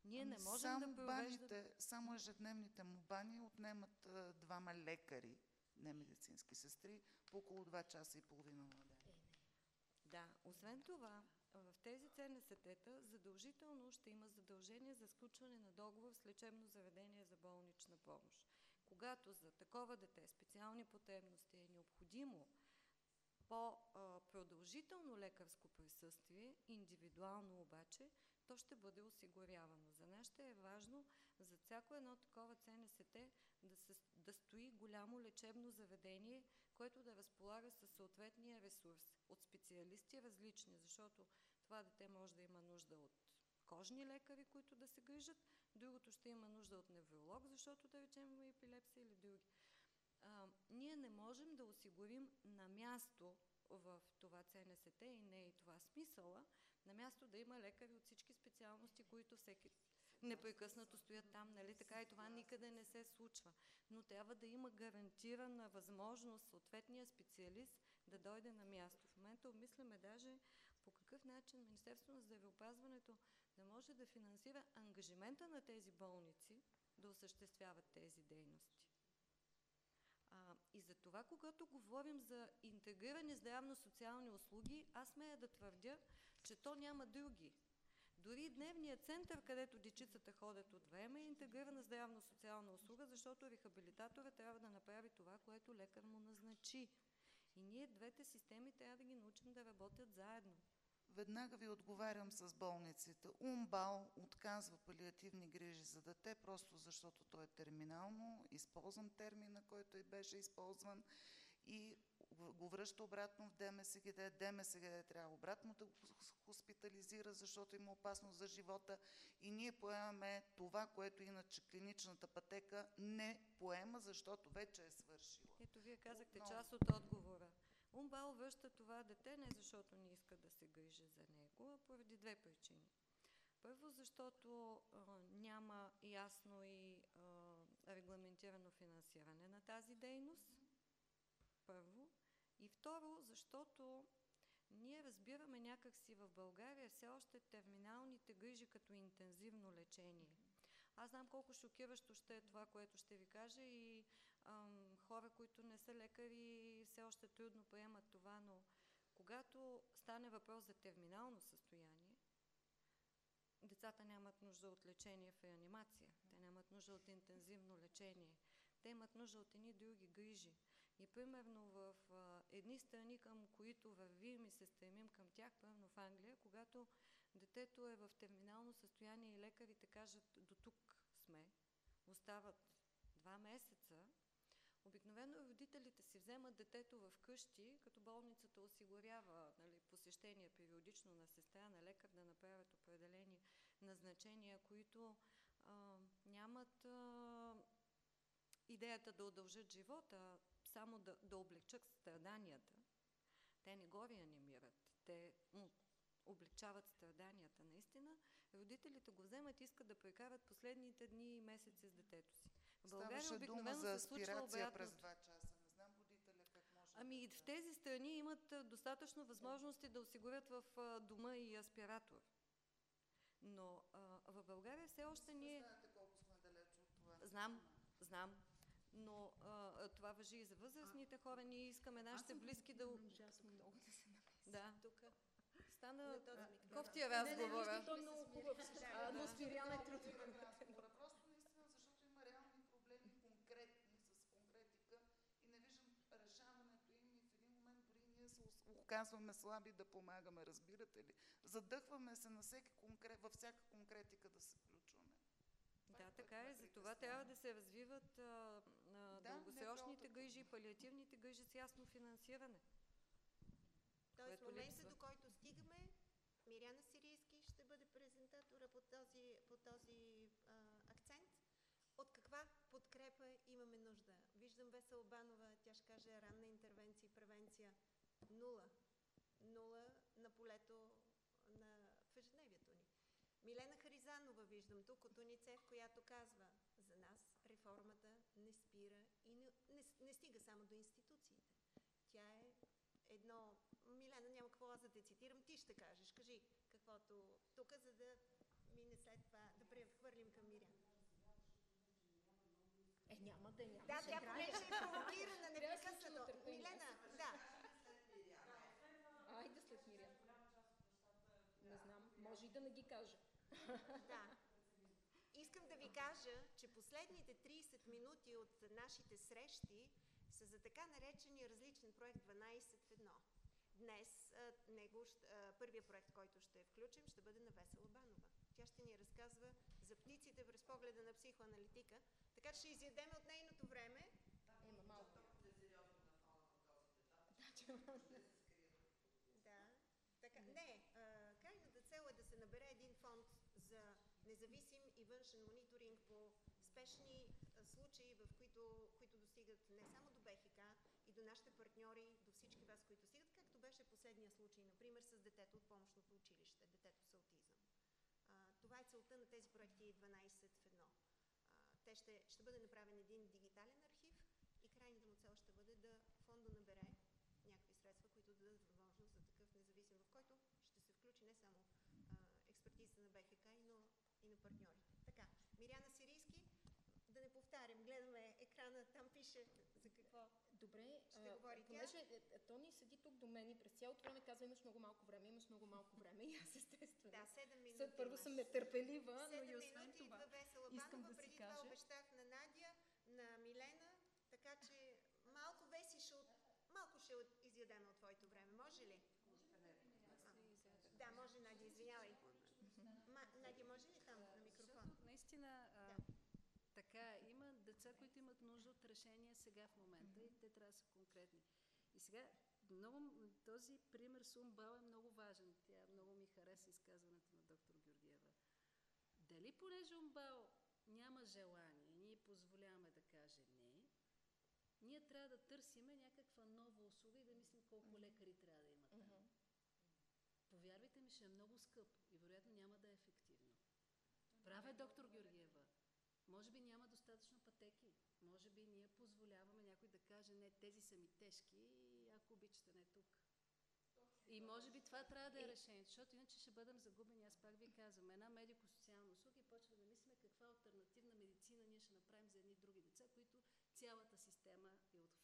Ние не можем само да провеждаме... Баните, само ежедневните му бани отнемат а, двама лекари, не медицински сестри, по около 2 часа и половина на ден. Да, освен това, в тези ЦНСТ-та задължително ще има задължение за сключване на договор с лечебно заведение за болнична помощ. Когато за такова дете специални потребности е необходимо по-продължително лекарско присъствие, индивидуално обаче, то ще бъде осигурявано. За нас ще е важно за всяко едно такова ЦНСТ да, се, да стои голямо лечебно заведение, което да разполага със съответния ресурс от специалисти различни, защото това дете може да има нужда от кожни лекари, които да се грижат, другото ще има нужда от невролог, защото да речем има епилепсия или други. А, ние не можем да осигурим на място в това ЦНСТ и не е и това смисъла, на място да има лекари от всички специалности, които всеки непрекъснато стоят там, нали така и това никъде не се случва. Но трябва да има гарантирана възможност съответния специалист да дойде на място. В момента обмисляме даже по какъв начин Министерството на здравеопазването да може да финансира ангажимента на тези болници да осъществяват тези дейности. А, и за това, когато говорим за интегрирани здравно-социални услуги, аз смея да твърдя, че то няма други. Дори дневният център, където дечицата ходят от време, е интегрирана здравно-социална услуга, защото рехабилитатора трябва да направи това, което лекар му назначи. И ние двете системи трябва да ги научим да работят заедно. Веднага ви отговарям с болниците. Умбал отказва палиативни грижи за дете, просто защото то е терминално. Използвам термина, който и беше използван и го връща обратно в ДМСГД. ДМСГД трябва обратно да го хоспитализира, защото има опасност за живота и ние поемаме това, което иначе клиничната пътека не поема, защото вече е свършила. Ето, вие казахте Отново. част от отговора. Умбал връща това дете не защото не иска да се грижи за него, а поради две причини. Първо, защото а, няма ясно и а, регламентирано финансиране на тази дейност. Първо. И второ, защото ние разбираме някакси в България все още терминалните грижи като интензивно лечение. Аз знам колко шокиращо ще е това, което ще ви кажа и ам, хора, които не са лекари, все още трудно приемат това, но когато стане въпрос за терминално състояние, децата нямат нужда от лечение в реанимация, те нямат нужда от интензивно лечение, те имат нужда от едни други грижи. И примерно в а, едни страни, към които вървим и се стремим към тях, примерно в Англия, когато детето е в терминално състояние и лекарите кажат до тук сме, остават два месеца, Обикновено родителите си вземат детето в къщи, като болницата осигурява нали, посещение периодично на сестра, на лекар да направят определени назначения, които а, нямат а, идеята да удължат живота, само да, да облегчат страданията. Те не го реанимират, те му облегчават страданията. Наистина, родителите го вземат и искат да прекарат последните дни и месеци с детето си. В България Ставаше дума обикновено за се случва през часа. Не знам родителя как може Ами и в тези страни имат достатъчно възможности да осигурят в дома и аспиратор. Но а, в България все още ние... Знаете колко сме далеч от това. Знам, знам. Но а, това въжи и за възрастните хора. Ние искаме нашите близки да... Ужасно много да се намеси. Да. Тук. Стана кофтия Не, не, разговора. нищо, той е много хубав. А, но Спиряна е трудно. Просто наистина, защото има реални проблеми, конкретни, с конкретика и не виждам решаването им и в един момент дори ние се оказваме слаби да помагаме, разбирате ли? Задъхваме се на всеки конкрет, във всяка конкретика да се включваме. Да, което така е. За това трябва да се развиват а, Да, дългосрочните грижи, палиативните грижи с ясно финансиране. Тоест, в момента, липсва. до който стигаме, Миряна Сирийски ще бъде презентатора по този, по този а, акцент. От каква подкрепа имаме нужда? Виждам Весела Банова, тя ще каже ранна интервенция и превенция. Нула. Нула на полето на, в ежедневието ни. Милена Харизанова виждам тук от УНИЦЕФ, която казва, за нас реформата не спира и не, стига само до институциите. Тя е едно... Милена, няма какво аз да те цитирам, ти ще кажеш. Кажи каквото тук, за да мине след това, да прехвърлим към Миряна. Е, няма да няма. Да, тя понеже е провокирана непрекъснато. Милена, да. Айде след Мирян. Не знам, може и да не ги каже. Да. Да кажа, че последните 30 минути от нашите срещи са за така наречения различен проект 12 в 1. Днес него, първия проект, който ще включим, ще бъде на Весела Банова. Тя ще ни разказва за птиците през погледа на психоаналитика, така че ще изядеме от нейното време. Ема малко. Да. Така, не, крайната цел е да се набере един фонд за независим и външен мониторинг по спешни случаи, в които, които достигат не само до БХК и до нашите партньори, до всички вас, които стигат, както беше последния случай, например, с детето от помощното училище, детето с аутизъм. А, това е целта на тези проекти 12 в едно. А, те ще, ще бъде направен един дигитален архив и крайната му цел ще бъде да фонда набере някакви средства, които да дадат възможност за такъв независим, в който ще се включи не само а, експертизата на БХК, но и на партньорите. Миряна Сирийски, да не повтарям, гледаме екрана, там пише за какво. Добре, Ще а, говори тя. понеже е, е, Тони седи тук до мен и през цялото време казва, имаш много малко време, имаш много малко време и аз естествено. Да, 7 минути. Съд, първо имаш. съм нетърпелива, но Седем и освен минути това. идва Весела искам Банова, да преди това обещах на Надя, на Милена, така че малко Веси ще, от... малко ще изядем от твоето време, може ли? Да, може, Надя, извинявай. Ма, Надя, може ли там на микрофон? Защото наистина а, Да. така, има деца, които имат нужда от решения сега в момента и те трябва да са конкретни. И сега, много, този пример с Умбал е много важен. Тя много ми хареса изказването на доктор Георгиева. Дали понеже Умбал няма желание, ние позволяваме да каже не, ние трябва да търсиме някаква нова услуга и да мислим колко лекари трябва да има там. Повярвайте ми, ще е много скъп и вероятно няма да е ефективно. Права е доктор Георгиева. Може би няма достатъчно пътеки. Може би ние позволяваме някой да каже, не, тези са ми тежки и ако обичате, не тук. И може би това трябва да е решението, защото иначе ще бъдем загубени. Аз пак ви казвам, една медико-социална услуга и почва да мислим каква альтернативна медицина ние ще направим за едни други деца, които цялата система я отхвърлят.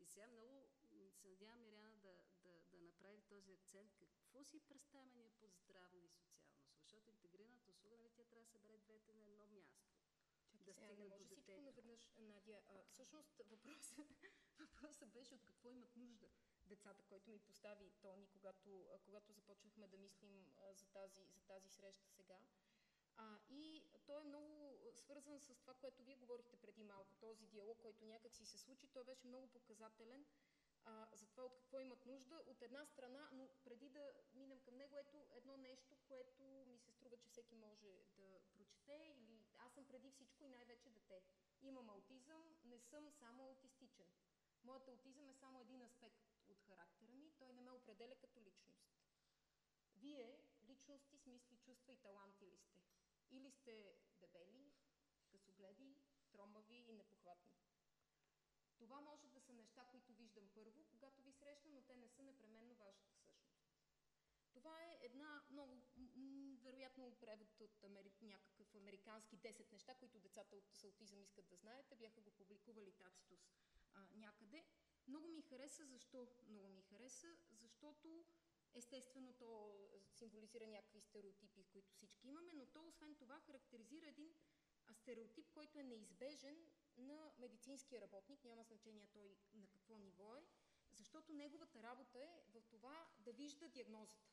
И сега много се надявам Миряна да, да, да направи този акцент. Какво си представяме ние под здравна и социална услуга? Защото интегрираната услуга, нали, тя трябва да събере двете на едно място. Да сега, стигне не до може всичко детето. наведнъж, Надя. А, всъщност въпросът, въпросът беше от какво имат нужда децата, който ми постави Тони, когато, когато започнахме да мислим за, тази, за тази среща сега. А, и той е много свързан с това, което вие говорихте преди малко, този диалог, който някак си се случи, той беше много показателен а, за това от какво имат нужда. От една страна, но преди да минем към него, ето едно нещо, което ми се струва, че всеки може да прочете, или аз съм преди всичко и най-вече дете. Имам аутизъм, не съм само аутистичен. Моят аутизъм е само един аспект от характера ми, той не ме определя като личност. Вие, личности с мисли, чувства и таланти ли сте? Или сте дебели, късогледи, тромави и непохватни? Това може да са неща, които виждам първо, когато ви срещна, но те не са непременно вашата същност. Това е една много, вероятно превод от амери... някакъв американски 10 неща, които децата от, с аутизъм искат да знаете. Бяха го публикували Тацитус а, някъде. Много ми хареса. Защо много ми хареса? Защото естествено то символизира някакви стереотипи, които всички имаме, но то освен това характеризира един стереотип, който е неизбежен на медицинския работник, няма значение той на какво ниво е, защото неговата работа е в това да вижда диагнозата.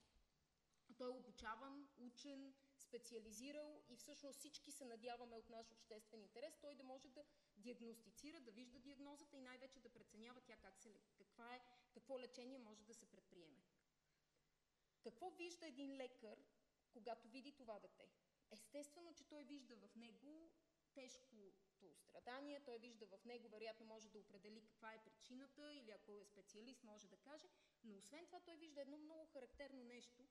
Той е обучаван, учен, специализирал и всъщност всички се надяваме от наш обществен интерес той да може да диагностицира, да вижда диагнозата и най-вече да преценява тя как се, каква е, какво лечение може да се предприеме. Какво вижда един лекар, когато види това дете? Естествено, че той вижда в него тежкото страдание, той вижда в него, вероятно може да определи каква е причината или ако е специалист може да каже, но освен това той вижда едно много характерно нещо,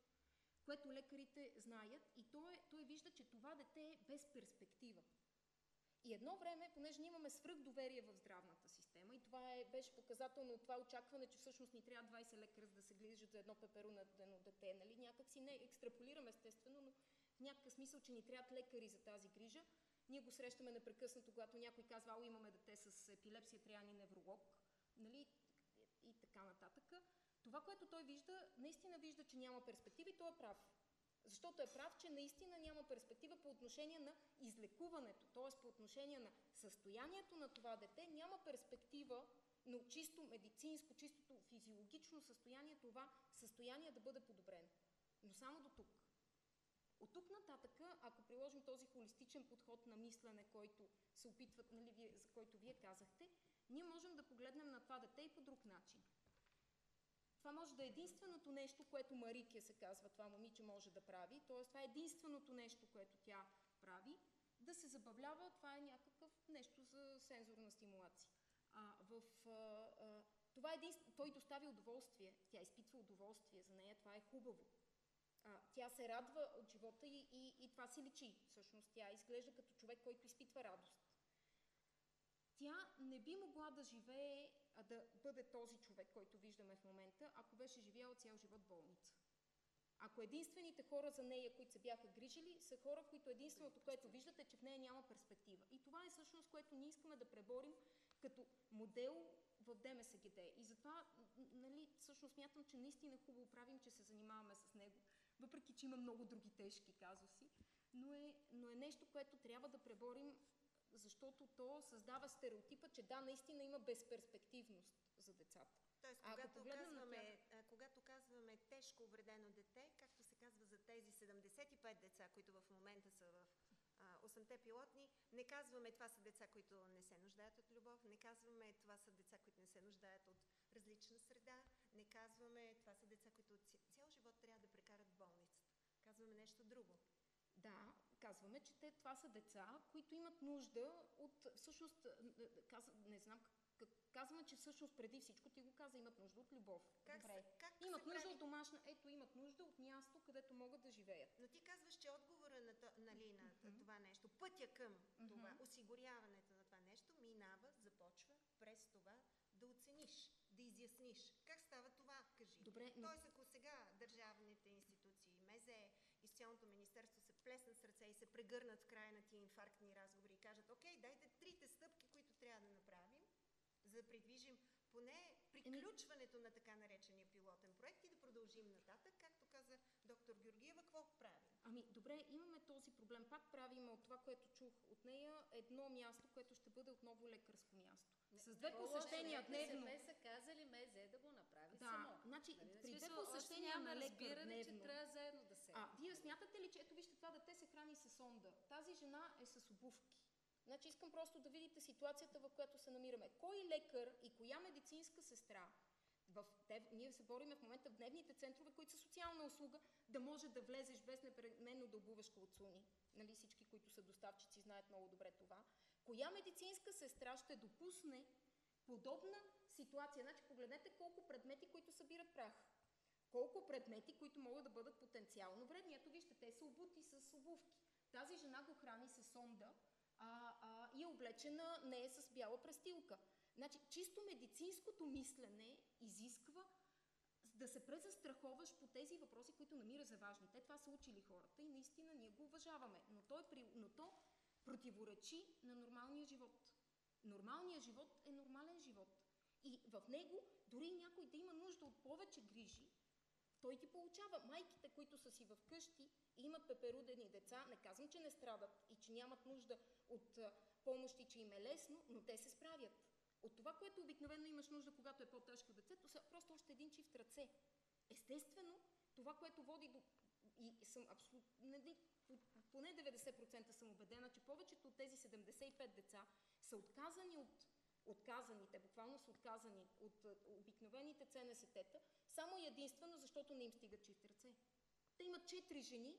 което лекарите знаят и той, той вижда, че това дете е без перспектива. И едно време, понеже ние имаме свръхдоверие в здравната система и това е, беше показателно от това очакване, че всъщност ни трябва 20 лекара да се грижат за едно пеперо на едно дете, нали? Някак си не екстраполираме естествено, но в някакъв смисъл, че ни трябват лекари за тази грижа. Ние го срещаме непрекъснато, когато някой казва, ало, имаме дете с епилепсия, трябва ни невролог, нали? И така нататък. Това, което той вижда, наистина вижда, че няма перспектива и той е прав. Защото е прав, че наистина няма перспектива по отношение на излекуването, т.е. по отношение на състоянието на това дете, няма перспектива, но чисто медицинско, чистото физиологично състояние, това състояние да бъде подобрено. Но само до тук. От тук нататък, ако приложим този холистичен подход на мислене, който се опитват, нали, за който вие казахте, ние можем да погледнем на това дете и по друг начин. Това може да е единственото нещо, което Марикия се казва, това момиче може да прави, т.е. това е единственото нещо, което тя прави, да се забавлява, това е някакъв нещо за сензорна стимулация. А, в, а, а, това е той достави удоволствие, тя изпитва удоволствие за нея, това е хубаво. А, тя се радва от живота и, и, и това си личи. Всъщност тя изглежда като човек, който изпитва радост. Тя не би могла да живее, а да бъде този човек, който виждаме в момента, ако беше живяла цял живот болница. Ако единствените хора за нея, които се бяха грижили, са хора, които единственото, което виждате, е, че в нея няма перспектива. И това е всъщност, което ние искаме да преборим като модел в ДМСГД. И затова, нали, всъщност смятам, че наистина хубаво правим, че се занимаваме с него, въпреки че има много други тежки казуси, но е, но е нещо, което трябва да преборим, защото то създава стереотипа, че да, наистина има безперспективност за децата. Тоест, А когато, казваме, а, когато казваме тежко увредено дете, както се казва за тези 75 деца, които в момента са в а, 8-те пилотни, не казваме това са деца, които не се нуждаят от любов, не казваме това са деца, които не се нуждаят от различна среда, не казваме това са деца, които цял живот трябва да прекарат в болницата. Казваме нещо друго. Да, казваме, че те, това са деца, които имат нужда от, всъщност, каз, не знам казваме, че всъщност преди всичко ти го каза, имат нужда от любов. Как Добре. се- как имат се нужда прави? от домашна, ето, имат нужда от място, където могат да живеят. Но ти казваш, че отговора на, то, нали, на mm-hmm. това нещо, пътя към mm-hmm. това, осигуряването на това нещо, минава, започва през това да оцениш, да изясниш. Как става това, кажи. Добре, но- Тоест, ако сега държавните институции, МЗЕ и Социалното министерство се плеснат с ръце и се прегърнат в края на тия инфарктни разговори и кажат, окей, дайте трите стъпки, които трябва да направим, за да придвижим поне приключването на така наречения пилотен проект и да продължим нататък. Както каза доктор Георгиева, какво правим? Ами, добре, имаме този проблем. Пак правим от това, което чух от нея, едно място, което ще бъде отново лекарско място. С две посещения дневно. Не са казали МЕЗЕ да го направи Да, само. значи Нали, при две посещения на лекар разбиране, че дневно. трябва заедно. А, вие смятате ли, че ето вижте това дете се храни с сонда? Тази жена е с обувки. Значи искам просто да видите ситуацията, в която се намираме. Кой лекар и коя медицинска сестра в дев... ние се бориме в момента в дневните центрове, които са социална услуга, да може да влезеш без непременно да обуваш калцуни. Нали всички, които са доставчици, знаят много добре това. Коя медицинска сестра ще допусне подобна ситуация? Значи погледнете колко предмети, които събират прах. Колко предмети, които могат да бъдат потенциално вредни. Ето вижте, те са обути с обувки. Тази жена го храни с сонда а, а, и е облечена не е с бяла престилка. Значи, чисто медицинското мислене изисква да се презастраховаш по тези въпроси, които намира за важни. Те това са учили хората и наистина ние го уважаваме. Но то, при- но то противоречи на нормалния живот. Нормалният живот е нормален живот. И в него, дори някой да има нужда от повече грижи, той ги получава. Майките, които са си в къщи и имат пеперудени деца, не казвам, че не страдат и че нямат нужда от помощи, че им е лесно, но те се справят. От това, което обикновено имаш нужда, когато е по-тежко детето, са просто още един чифт ръце. Естествено, това, което води до... И съм абсолютно... не- не- по- Поне 90% съм убедена, че повечето от тези 75 деца са отказани от отказани, те буквално са отказани от а, обикновените ЦНС-тета, само и единствено, защото не им стигат чифт ръце. Те имат 4 жени,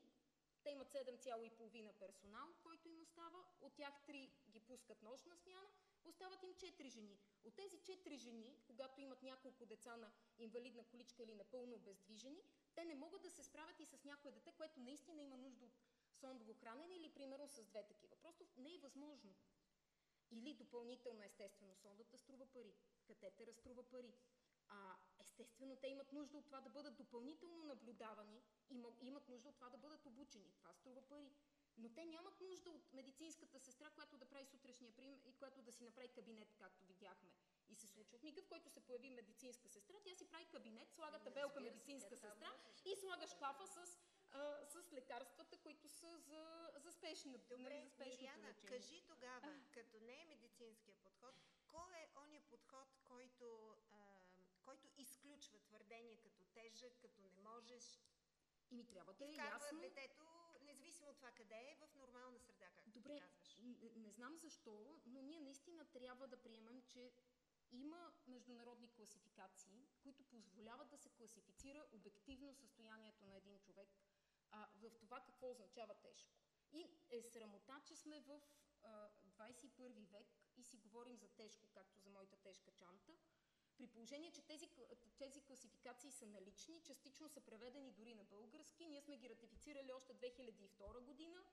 те имат 7,5 персонал, който им остава, от тях 3 ги пускат нощна смяна, остават им 4 жени. От тези 4 жени, когато имат няколко деца на инвалидна количка или напълно обездвижени, те не могат да се справят и с някое дете, което наистина има нужда от сондово хранене или примерно с две такива. Просто не е възможно. Или допълнително, естествено, сондата струва пари, катетера струва пари. А, естествено, те имат нужда от това да бъдат допълнително наблюдавани имат нужда от това да бъдат обучени. Това струва пари. Но те нямат нужда от медицинската сестра, която да прави сутрешния прием и която да си направи кабинет, както видяхме. И се случва. В мига, в който се появи медицинска сестра, тя си прави кабинет, слага табелка се, медицинска сестра и слага шкафа с, а, с лекарствата, които са за, за, спешно, Добре, нали, за спешното Мириана, лечение. кажи тогава, като не е медицинския подход, кой е ония подход, който, а, който изключва твърдения като тежък, като не можеш И ми трябва да е ясно. детето, независимо от това къде е, в нормална среда, както Добре, казваш. не, не знам защо, но ние наистина трябва да приемем, че има международни класификации, които позволяват да се класифицира обективно състоянието на един човек това какво означава тежко. И е срамота, че сме в а, 21 век и си говорим за тежко, както за моята тежка чанта, при положение, че тези, тези класификации са налични, частично са преведени дори на български, ние сме ги ратифицирали още 2002 година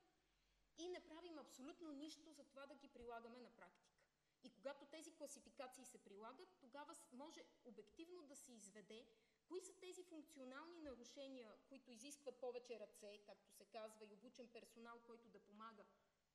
и не правим абсолютно нищо за това да ги прилагаме на практика. И когато тези класификации се прилагат, тогава може обективно да се изведе кои са тези функционални нарушения, които изискват повече ръце, както се казва, и обучен персонал, който да помага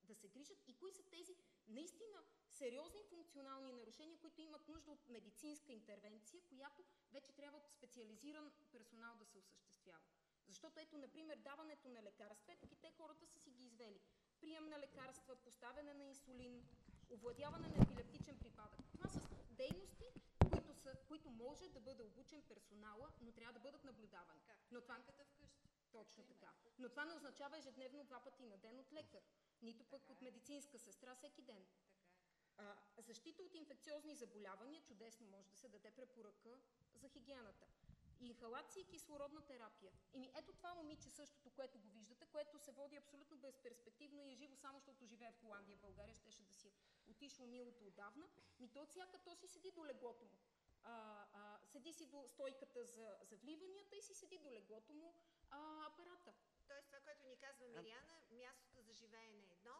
да се грижат, и кои са тези наистина сериозни функционални нарушения, които имат нужда от медицинска интервенция, която вече трябва специализиран персонал да се осъществява. Защото ето, например, даването на лекарства, ето ги те хората са си ги извели. Прием на лекарства, поставяне на инсулин, овладяване на епилептичен припадък. Това са дейности, са, които може да бъде обучен персонала, но трябва да бъдат наблюдавани. Но това, вкъщи. точно така. Но това не означава ежедневно два пъти на ден от лекар, нито пък от медицинска сестра всеки ден. А, защита от инфекциозни заболявания чудесно може да се даде препоръка за хигиената. Инхалация и кислородна терапия. Еми ето това момиче същото, което го виждате, което се води абсолютно безперспективно и е живо само защото живее в Холандия, България, щеше да си е отишло милото отдавна. Ми то от всяка то си седи до леглото му. А, а, седи си до стойката за, за вливанията и си седи до леглото му а, апарата. Тоест това, което ни казва Мириана, мястото за живеене е едно,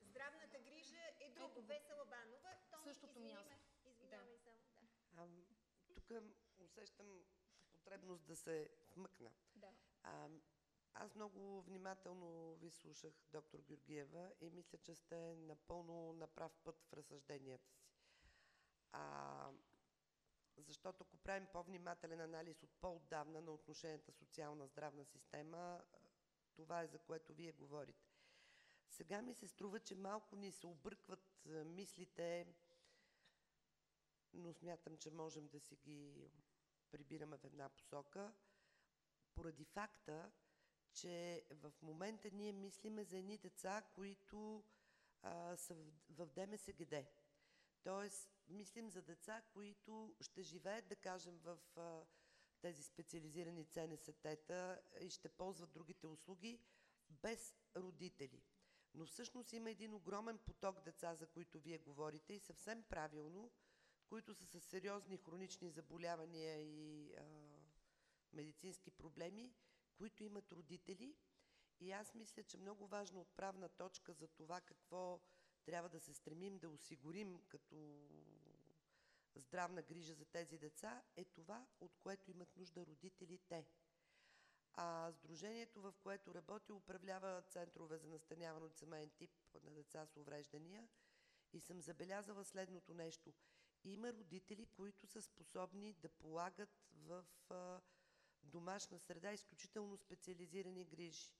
здравната грижа е друго. Ето. Весела Банова, Том, Същото извини ме, място. Извинявай само, да. А, тук усещам потребност да се вмъкна. Да. А, аз много внимателно ви слушах, доктор Георгиева, и мисля, че сте напълно на прав път в разсъжденията си. А, защото ако правим по-внимателен анализ от по-отдавна на отношенията социална-здравна система, това е за което вие говорите. Сега ми се струва, че малко ни се объркват мислите, но смятам, че можем да си ги прибираме в една посока, поради факта, че в момента ние мислиме за едни деца, които а, са в, в ДМСГД. Тоест, мислим за деца, които ще живеят, да кажем, в тези специализирани ЦНСТ-та и ще ползват другите услуги без родители. Но всъщност има един огромен поток деца, за които вие говорите и съвсем правилно, които са с сериозни хронични заболявания и а, медицински проблеми, които имат родители. И аз мисля, че много важна отправна точка за това какво трябва да се стремим да осигурим като здравна грижа за тези деца е това, от което имат нужда родителите. А Сдружението, в което работи, управлява центрове за настаняване от семейен тип на деца с увреждания и съм забелязала следното нещо. Има родители, които са способни да полагат в домашна среда изключително специализирани грижи.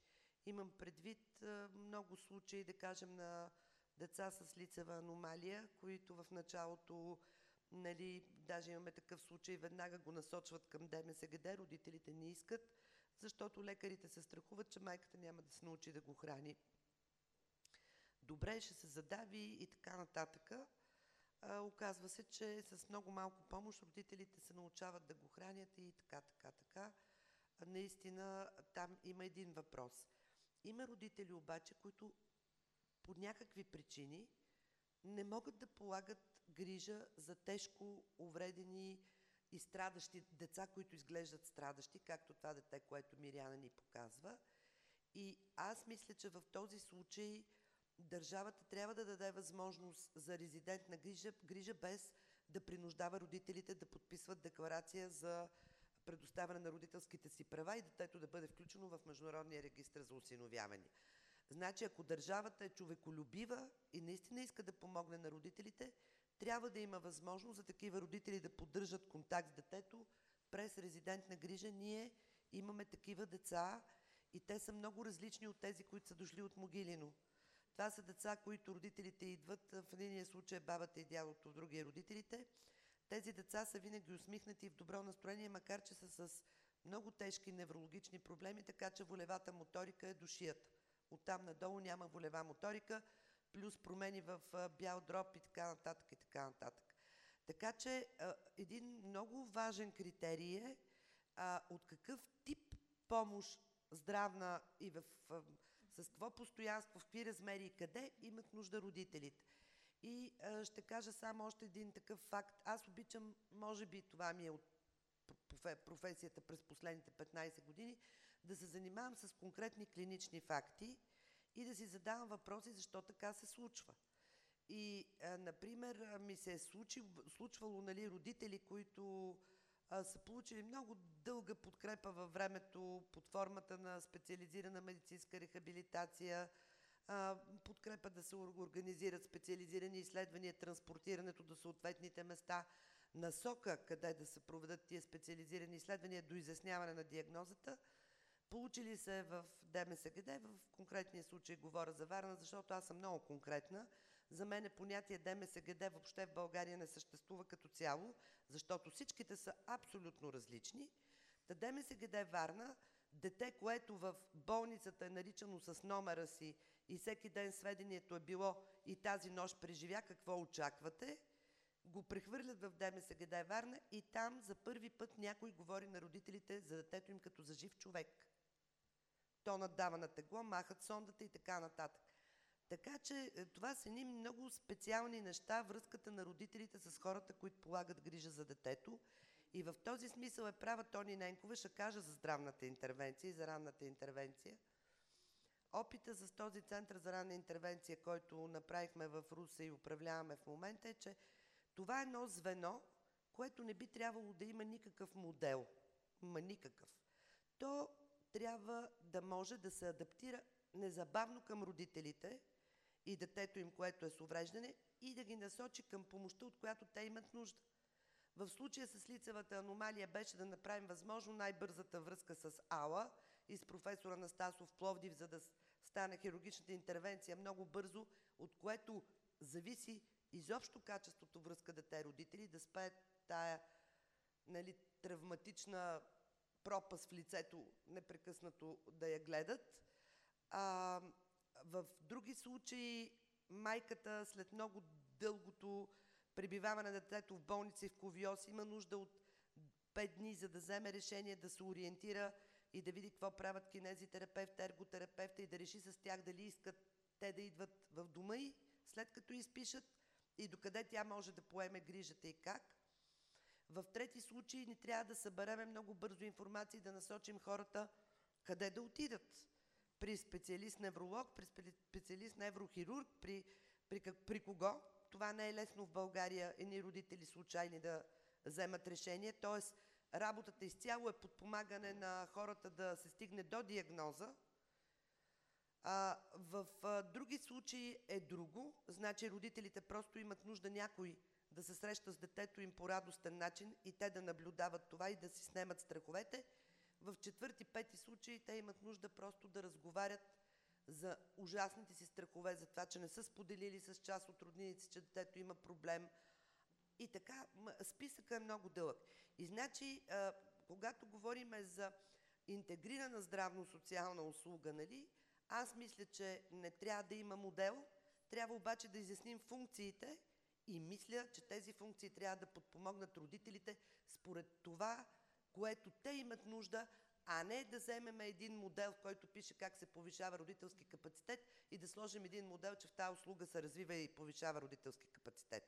Имам предвид много случаи, да кажем, на деца с лицева аномалия, които в началото, нали, даже имаме такъв случай, веднага го насочват към ДМСГД, родителите не искат, защото лекарите се страхуват, че майката няма да се научи да го храни. Добре, ще се задави и така нататък. А, оказва се, че с много малко помощ родителите се научават да го хранят и така, така, така. А, наистина там има един въпрос. Има родители обаче, които по някакви причини не могат да полагат грижа за тежко увредени и страдащи деца, които изглеждат страдащи, както това дете, което Миряна ни показва. И аз мисля, че в този случай държавата трябва да даде възможност за резидентна грижа, грижа без да принуждава родителите да подписват декларация за предоставяне на родителските си права и детето да бъде включено в Международния регистр за осиновяване. Значи, ако държавата е човеколюбива и наистина иска да помогне на родителите, трябва да има възможност за такива родители да поддържат контакт с детето през резидентна грижа. Ние имаме такива деца и те са много различни от тези, които са дошли от Могилино. Това са деца, които родителите идват, в единия случай бабата и дядото, в другия родителите. Тези деца са винаги усмихнати и в добро настроение, макар че са с много тежки неврологични проблеми, така че волевата моторика е душията. Оттам надолу няма волева моторика, плюс промени в бял дроб и така нататък и така нататък. Така че един много важен критерий е от какъв тип помощ здравна и в, с какво постоянство, в какви размери и къде имат нужда родителите. И ще кажа само още един такъв факт. Аз обичам, може би това ми е от професията през последните 15 години, да се занимавам с конкретни клинични факти и да си задавам въпроси защо така се случва. И, а, например, ми се е случи, случвало нали, родители, които а, са получили много дълга подкрепа във времето под формата на специализирана медицинска рехабилитация, а, подкрепа да се организират специализирани изследвания, транспортирането до съответните места, насока къде да се проведат тия специализирани изследвания до изясняване на диагнозата – Получили се в ДМСГД, в конкретния случай говоря за Варна, защото аз съм много конкретна. За мен понятие ДМСГД въобще в България не съществува като цяло, защото всичките са абсолютно различни. Та ДМСГД Варна, дете, което в болницата е наричано с номера си и всеки ден сведението е било и тази нощ преживя какво очаквате, го прехвърлят в ДМСГД Варна и там за първи път някой говори на родителите за детето им като за жив човек то наддава на тегло, махат сондата и така нататък. Така че е, това са едни много специални неща, връзката на родителите с хората, които полагат грижа за детето. И в този смисъл е права Тони Ненкова, ще кажа за здравната интервенция и за ранната интервенция. Опита с този център за ранна интервенция, който направихме в Руса и управляваме в момента е, че това е едно звено, което не би трябвало да има никакъв модел. ма никакъв. То трябва да може да се адаптира незабавно към родителите и детето им, което е с увреждане, и да ги насочи към помощта, от която те имат нужда. В случая с лицевата аномалия беше да направим възможно най-бързата връзка с Ала и с професора Настасов Пловдив, за да стане хирургичната интервенция много бързо, от което зависи изобщо качеството връзка дете-родители, да спеят тая нали, травматична пропаст в лицето непрекъснато да я гледат. А, в други случаи майката след много дългото пребиваване на детето в болница и в ковиоз има нужда от 5 дни, за да вземе решение да се ориентира и да види какво правят кинезитерапевт, ерготерапевта и да реши с тях дали искат те да идват в дома и след като изпишат и докъде тя може да поеме грижата и как. В трети случаи ни трябва да събереме много бързо информация и да насочим хората къде да отидат. При специалист невролог, при специалист неврохирург, при, при, при, при кого. Това не е лесно в България едни родители случайни да вземат решение. Тоест, работата изцяло е подпомагане на хората да се стигне до диагноза. А, в а, други случаи е друго. Значи родителите просто имат нужда някой да се среща с детето им по радостен начин и те да наблюдават това и да си снемат страховете. В четвърти, пети случаи те имат нужда просто да разговарят за ужасните си страхове, за това, че не са споделили с част от роднините, че детето има проблем. И така, списъка е много дълъг. И значи, когато говорим за интегрирана здравно-социална услуга, нали, аз мисля, че не трябва да има модел, трябва обаче да изясним функциите и мисля, че тези функции трябва да подпомогнат родителите според това, което те имат нужда, а не да вземем един модел, който пише как се повишава родителски капацитет и да сложим един модел, че в тази услуга се развива и повишава родителски капацитет.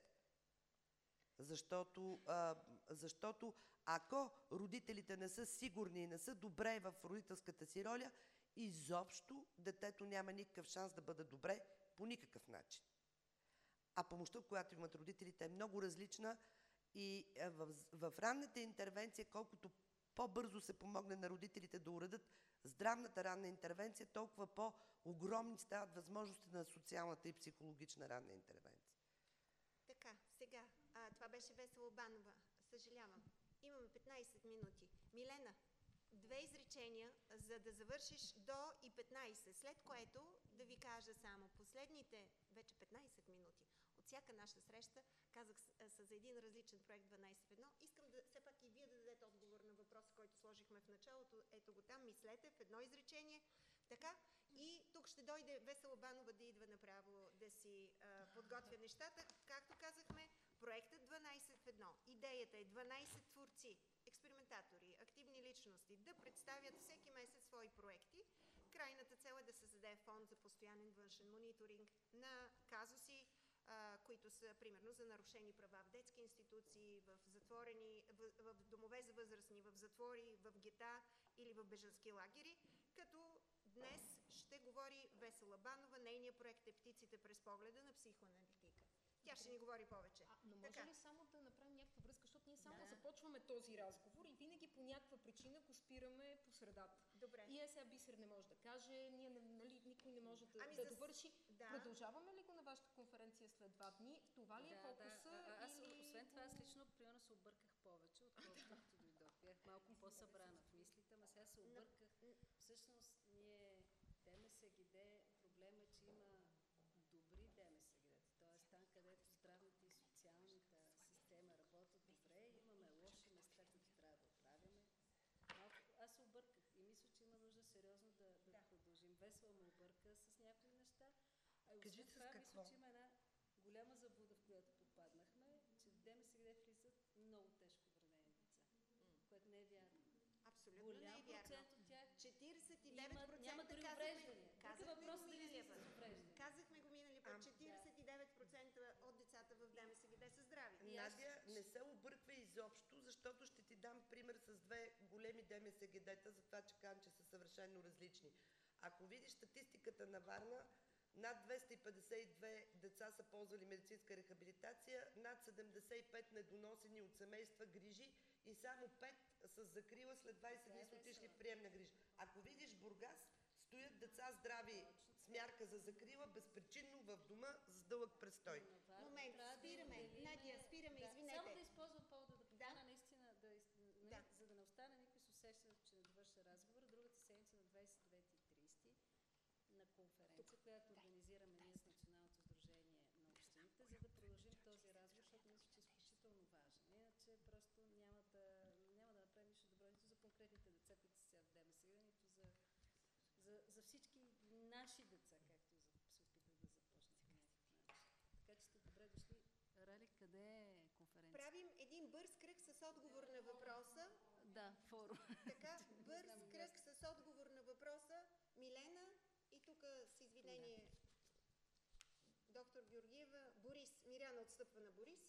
Защото, а, защото ако родителите не са сигурни и не са добре в родителската си роля, изобщо детето няма никакъв шанс да бъде добре по никакъв начин. А помощта, която имат родителите, е много различна и в, в ранната интервенция, колкото по-бързо се помогне на родителите да уредат здравната ранна интервенция, толкова по-огромни стават възможности на социалната и психологична ранна интервенция. Така, сега, а, това беше Весела Банова. Съжалявам. Имаме 15 минути. Милена, две изречения, за да завършиш до и 15, след което да ви кажа само последните вече 15 минути от всяка наша среща, казах са за един различен проект 12 в 1. Искам да все пак и вие да дадете отговор на въпроса, който сложихме в началото. Ето го там, мислете в едно изречение. Така, и тук ще дойде Весела Банова да идва направо да си а, подготвя нещата. Както казахме, проектът 12 в 1. Идеята е 12 творци, експериментатори, активни личности да представят всеки месец свои проекти. Крайната цел е да създаде фонд за постоянен външен мониторинг на казуси, а, които са примерно за нарушени права в детски институции, в затворени, в, в домове за възрастни, в затвори, в гета или в бежански лагери, като днес ще говори Весела Банова. Нейният проект е Птиците през погледа на психоаналитика. Тя ще ни говори повече. А, но може така. ли само да направим някаква връзка, защото ние само да. започваме този разговор и винаги по някаква причина го спираме по средата. Добре. И е сега Бисер не може да каже, ние, нали, никой не може да, ами да за... довърши. Да. Продължаваме ли го на вашата конференция след два дни? Това ли е да, фокуса? Да. А, аз, или... освен това, аз лично, примерно, се обърках повече, отколкото дойдох. Бях малко по-събрана в мислите, ама сега се обърках. Всъщност, ние ДМСГД, проблема е, че има добри ДМСГД. Т.е. там, където здравната и социалната система работят добре, имаме лоши места, които трябва да оправяме. Малко, аз се обърках и мисля, че има нужда сериозно да, да, да. продължим. Весело ме обърка с някои неща. А Кажи с това, какво? мисля, че има една голяма заблуда, в която попаднахме, че в ДМСГД влизат много тежко вредени деца, mm. което не е вярно. Абсолютно Голям не е вярно. процент от тях 49% няма дори казахме, увреждания. Тук казахме въпрос го дали са път. с увреждания. Казахме го миналия път. 49% от децата в ДМСГД са здрави. Надя, не се обърква изобщо, защото ще ти дам пример с две големи ДМСГД-та за това, че казвам, че са съвършенно различни. Ако видиш статистиката на Варна, над 252 деца са ползвали медицинска рехабилитация, над 75 недоносени от семейства грижи и само 5 с закрила след 20 дни са отишли в приемна грижа. Ако видиш Бургас, стоят деца здрави с мярка за закрила, безпричинно в дома с дълъг престой. Момент, спираме. Надя, спираме, Да, извинете. Само да използвам повода да покана наистина, да, из- нали, Да. за да не остане никой с усещането, че не довърша разговора, другата седмица на 29 и 30 на конференция, която организираме ние с Националното сдружение на общините, за да продължим този разговор, защото мисля, че е изключително важен. Иначе просто няма да, няма да направим нищо добро нито за конкретните деца, които са сега в ДМС, нито за, за, за всички наши деца, както и за, се опитах да започна. Така че сте добре дошли. Рали, къде е конференцията? Правим един бърз кръг с отговор на въпроса. Да, форум. Така, бърз кръг с отговор на въпроса. Милена и тук с извинение доктор Георгиева, Борис, Миряна отстъпва на Борис.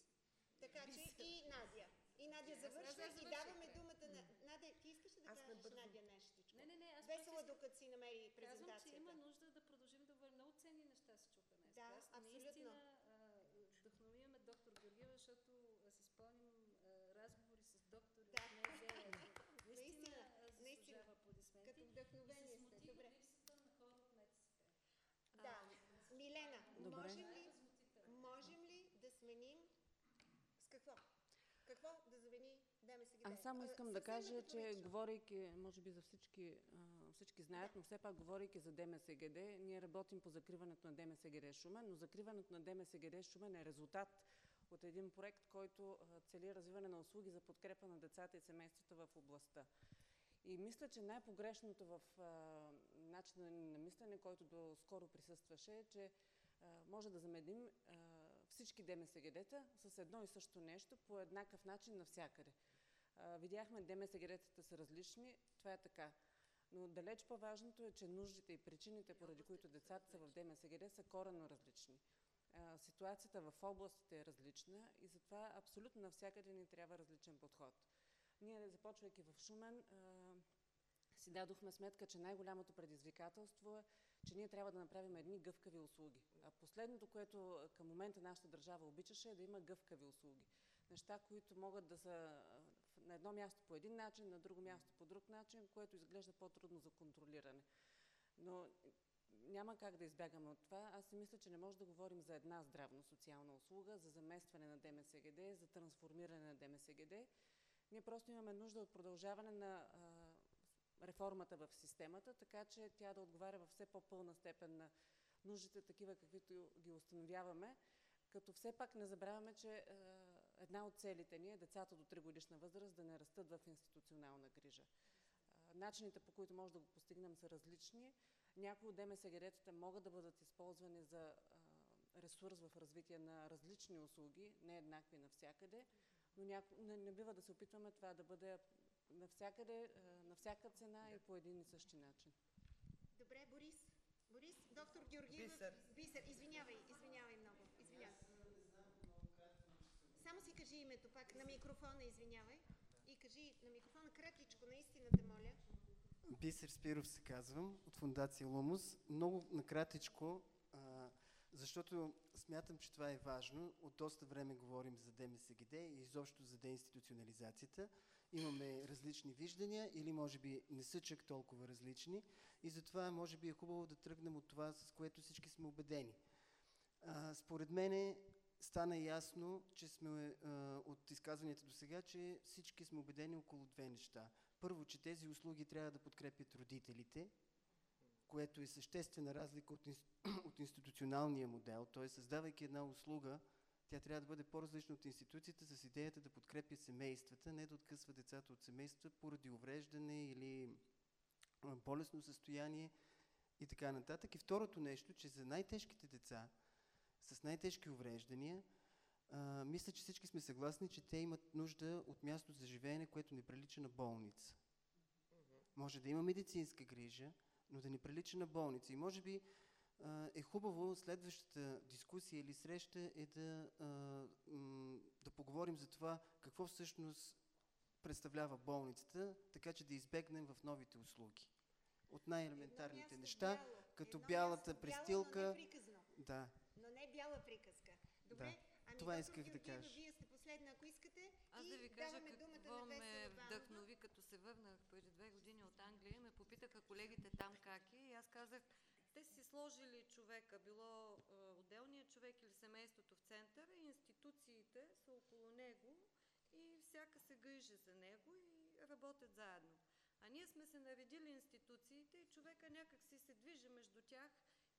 Така че и Надя. И Надя завършва и даваме думата на... Надя, ти искаш ли да Аз кажеш набързо. Надя нещичко? Не, не, не, аз Весело, просто докато си намери Казвам, че презентацията. има нужда да продължим да говорим. Много ценни неща се чуха днес. Да, Аз абсолютно. Наистина вдъхновиваме доктор Георгиева, защото си спомням разговори с доктори Да. от НЗ. Наистина, Наистина наистина. заслужава аплодисменти. Като вдъхновение И се сте, смутих от добре. липсата на хора от МЦСП. Да. Милена, Добре. можем ли, можем ли да сменим с какво? Какво да замени ДМСГД? Аз само А, искам да кажа, че говорейки, може би за всички, всички знаят, но все пак говорейки за ДМСГД, ние работим по закриването на ДМСГД Шумен, но закриването на ДМСГД Шумен е резултат от един проект, който цели развиване на услуги за подкрепа на децата и семействата в областта. И мисля, че най-погрешното в а, начина на мислене, който до скоро присъстваше, е, че а, може да заменим а, всички ДМСГД-та с едно и също нещо по еднакъв начин навсякъде. Видяхме, ДМСГД-тата са различни, това е така. Но далеч по-важното е, че нуждите и причините, поради които децата са в ДМСГД, са коренно различни. Ситуацията в областите е различна и затова абсолютно навсякъде ни трябва различен подход. Ние, започвайки в Шумен, си дадохме сметка, че най-голямото предизвикателство е, че ние трябва да направим едни гъвкави услуги. А последното, което към момента нашата държава обичаше, е да има гъвкави услуги. Неща, които могат да са на едно място по един начин, на друго място по друг начин, което изглежда по-трудно за контролиране. Но няма как да избягаме от това. Аз си мисля, че не може да говорим за една здравно-социална услуга, за заместване на ДМСГД, за трансформиране на ДМСГД. Ние просто имаме нужда от продължаване на а, реформата в системата, така че тя да отговаря във все по-пълна степен на нуждите, такива каквито ги установяваме, като все пак не забравяме, че а, една от целите ни е децата до 3 годишна възраст да не растат в институционална грижа. Начините по които може да го постигнем са различни. Някои от ДМСГД-тата могат да бъдат използвани за ресурс в развитие на различни услуги, не еднакви навсякъде, но няко... не, не бива да се опитваме това да бъде навсякъде, на всяка цена и по един и същи начин. Добре, Борис. Борис, доктор Георгиева. Бисер. Бисер, извинявай, извинявай много. Си кажи името пак на микрофона, извинявай. И кажи на микрофона кратичко, наистина те моля. Бисер Спиров се казвам, от фундация Лумус. Много накратичко, а, защото смятам, че това е важно. От доста време говорим за ДМСГД и изобщо за деинституционализацията. Имаме различни виждания или може би не са чак толкова различни и затова може би е хубаво да тръгнем от това, с което всички сме убедени. А, според мен стана ясно, че сме а, от изказванията до сега, че всички сме убедени около две неща. Първо, че тези услуги трябва да подкрепят родителите, което е съществена разлика от, от институционалния модел, т.е. създавайки една услуга, тя трябва да бъде по-различна от институцията с идеята да подкрепя семействата, не да откъсва децата от семейства поради увреждане или болестно състояние и така нататък. И второто нещо, че за най-тежките деца с най-тежки увреждания, а, мисля, че всички сме съгласни, че те имат нужда от място за живеене, което не прилича на болница. Може да има медицинска грижа, но да не прилича на болница. И може би а, е хубаво следващата дискусия или среща е да, а, да поговорим за това какво всъщност представлява болницата, така че да избегнем в новите услуги. От най-елементарните неща, бяло, като бялата място престилка. не приказно. Да. Бяла приказка. Добре, Да. ами Това исках да кажа. Вие сте последна, ако искате. Аз и да ви кажа даваме думата какво на ме вдъхнови, като се върнах преди две години от Англия. Ме попитаха колегите там как е и аз казах, те си сложили човека, било е, отделният човек или семейството в центъра и институциите са около него и всяка се грижи за него и работят заедно. А ние сме се наредили институциите и човека някак си се движи между тях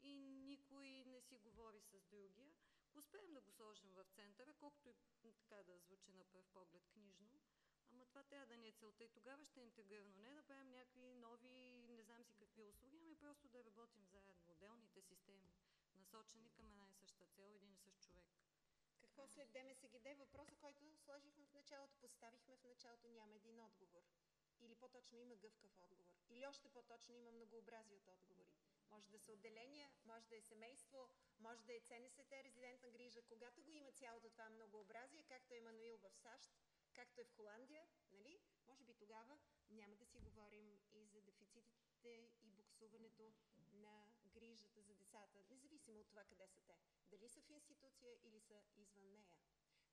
и никой не си говори с другия. Ако успеем да го сложим в центъра, колкото и така да звучи на пръв поглед книжно, ама това трябва да ни е целта и тогава ще е интегрирано. Не да правим някакви нови, не знам си какви услуги, ами просто да работим заедно. Отделните системи, насочени към една и съща цел, един и същ човек. Какво след ДМСГД? Въпроса, който сложихме в началото, поставихме в началото, няма един отговор. Или по-точно има гъвкав отговор. Или още по-точно има многообразие от отговори. Може да са отделения, може да е семейство, може да е ЦНСТ, резидентна грижа. Когато го има цялото това многообразие, както е Мануил в САЩ, както е в Холандия, нали? Може би тогава няма да си говорим и за дефицитите и буксуването на грижата за децата, независимо от това къде са те. Дали са в институция или са извън нея.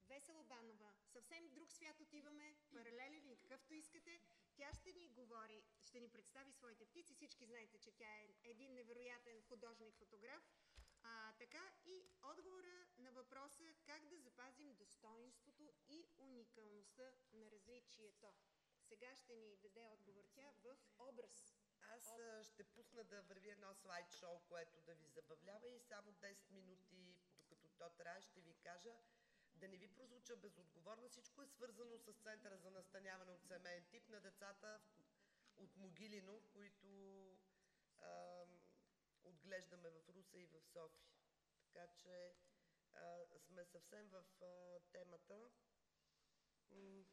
Весела Банова, съвсем друг свят отиваме, паралелен или какъвто искате. Тя ще ни говори, ще ни представи своите птици. Всички знаете, че тя е един невероятен художник-фотограф. А, така и отговора на въпроса как да запазим достоинството и уникалността на различието. Сега ще ни даде отговор тя в образ. Аз а, ще пусна да върви едно слайд шоу, което да ви забавлява и само 10 минути, докато то трае, ще ви кажа да не ви прозвуча безотговорно. Всичко е свързано с Центъра за настаняване от семейен тип на децата от Могилино, които а, отглеждаме в Руса и в София. Така че а, сме съвсем в а, темата. М,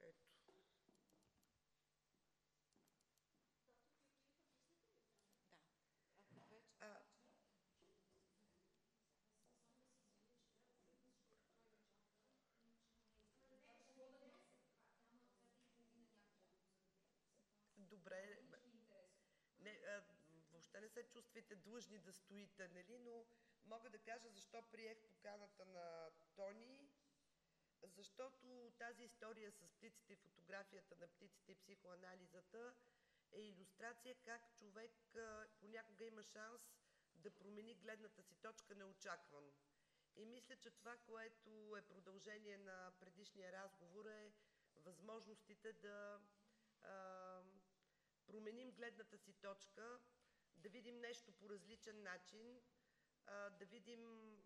Ето. А, добре. Не, а, въобще не се чувствайте длъжни да стоите, нали? но мога да кажа защо приех поканата на Тони. Защото тази история с птиците и фотографията на птиците и психоанализата е иллюстрация как човек понякога има шанс да промени гледната си точка неочаквано. И мисля, че това, което е продължение на предишния разговор е възможностите да а, променим гледната си точка, да видим нещо по различен начин, да видим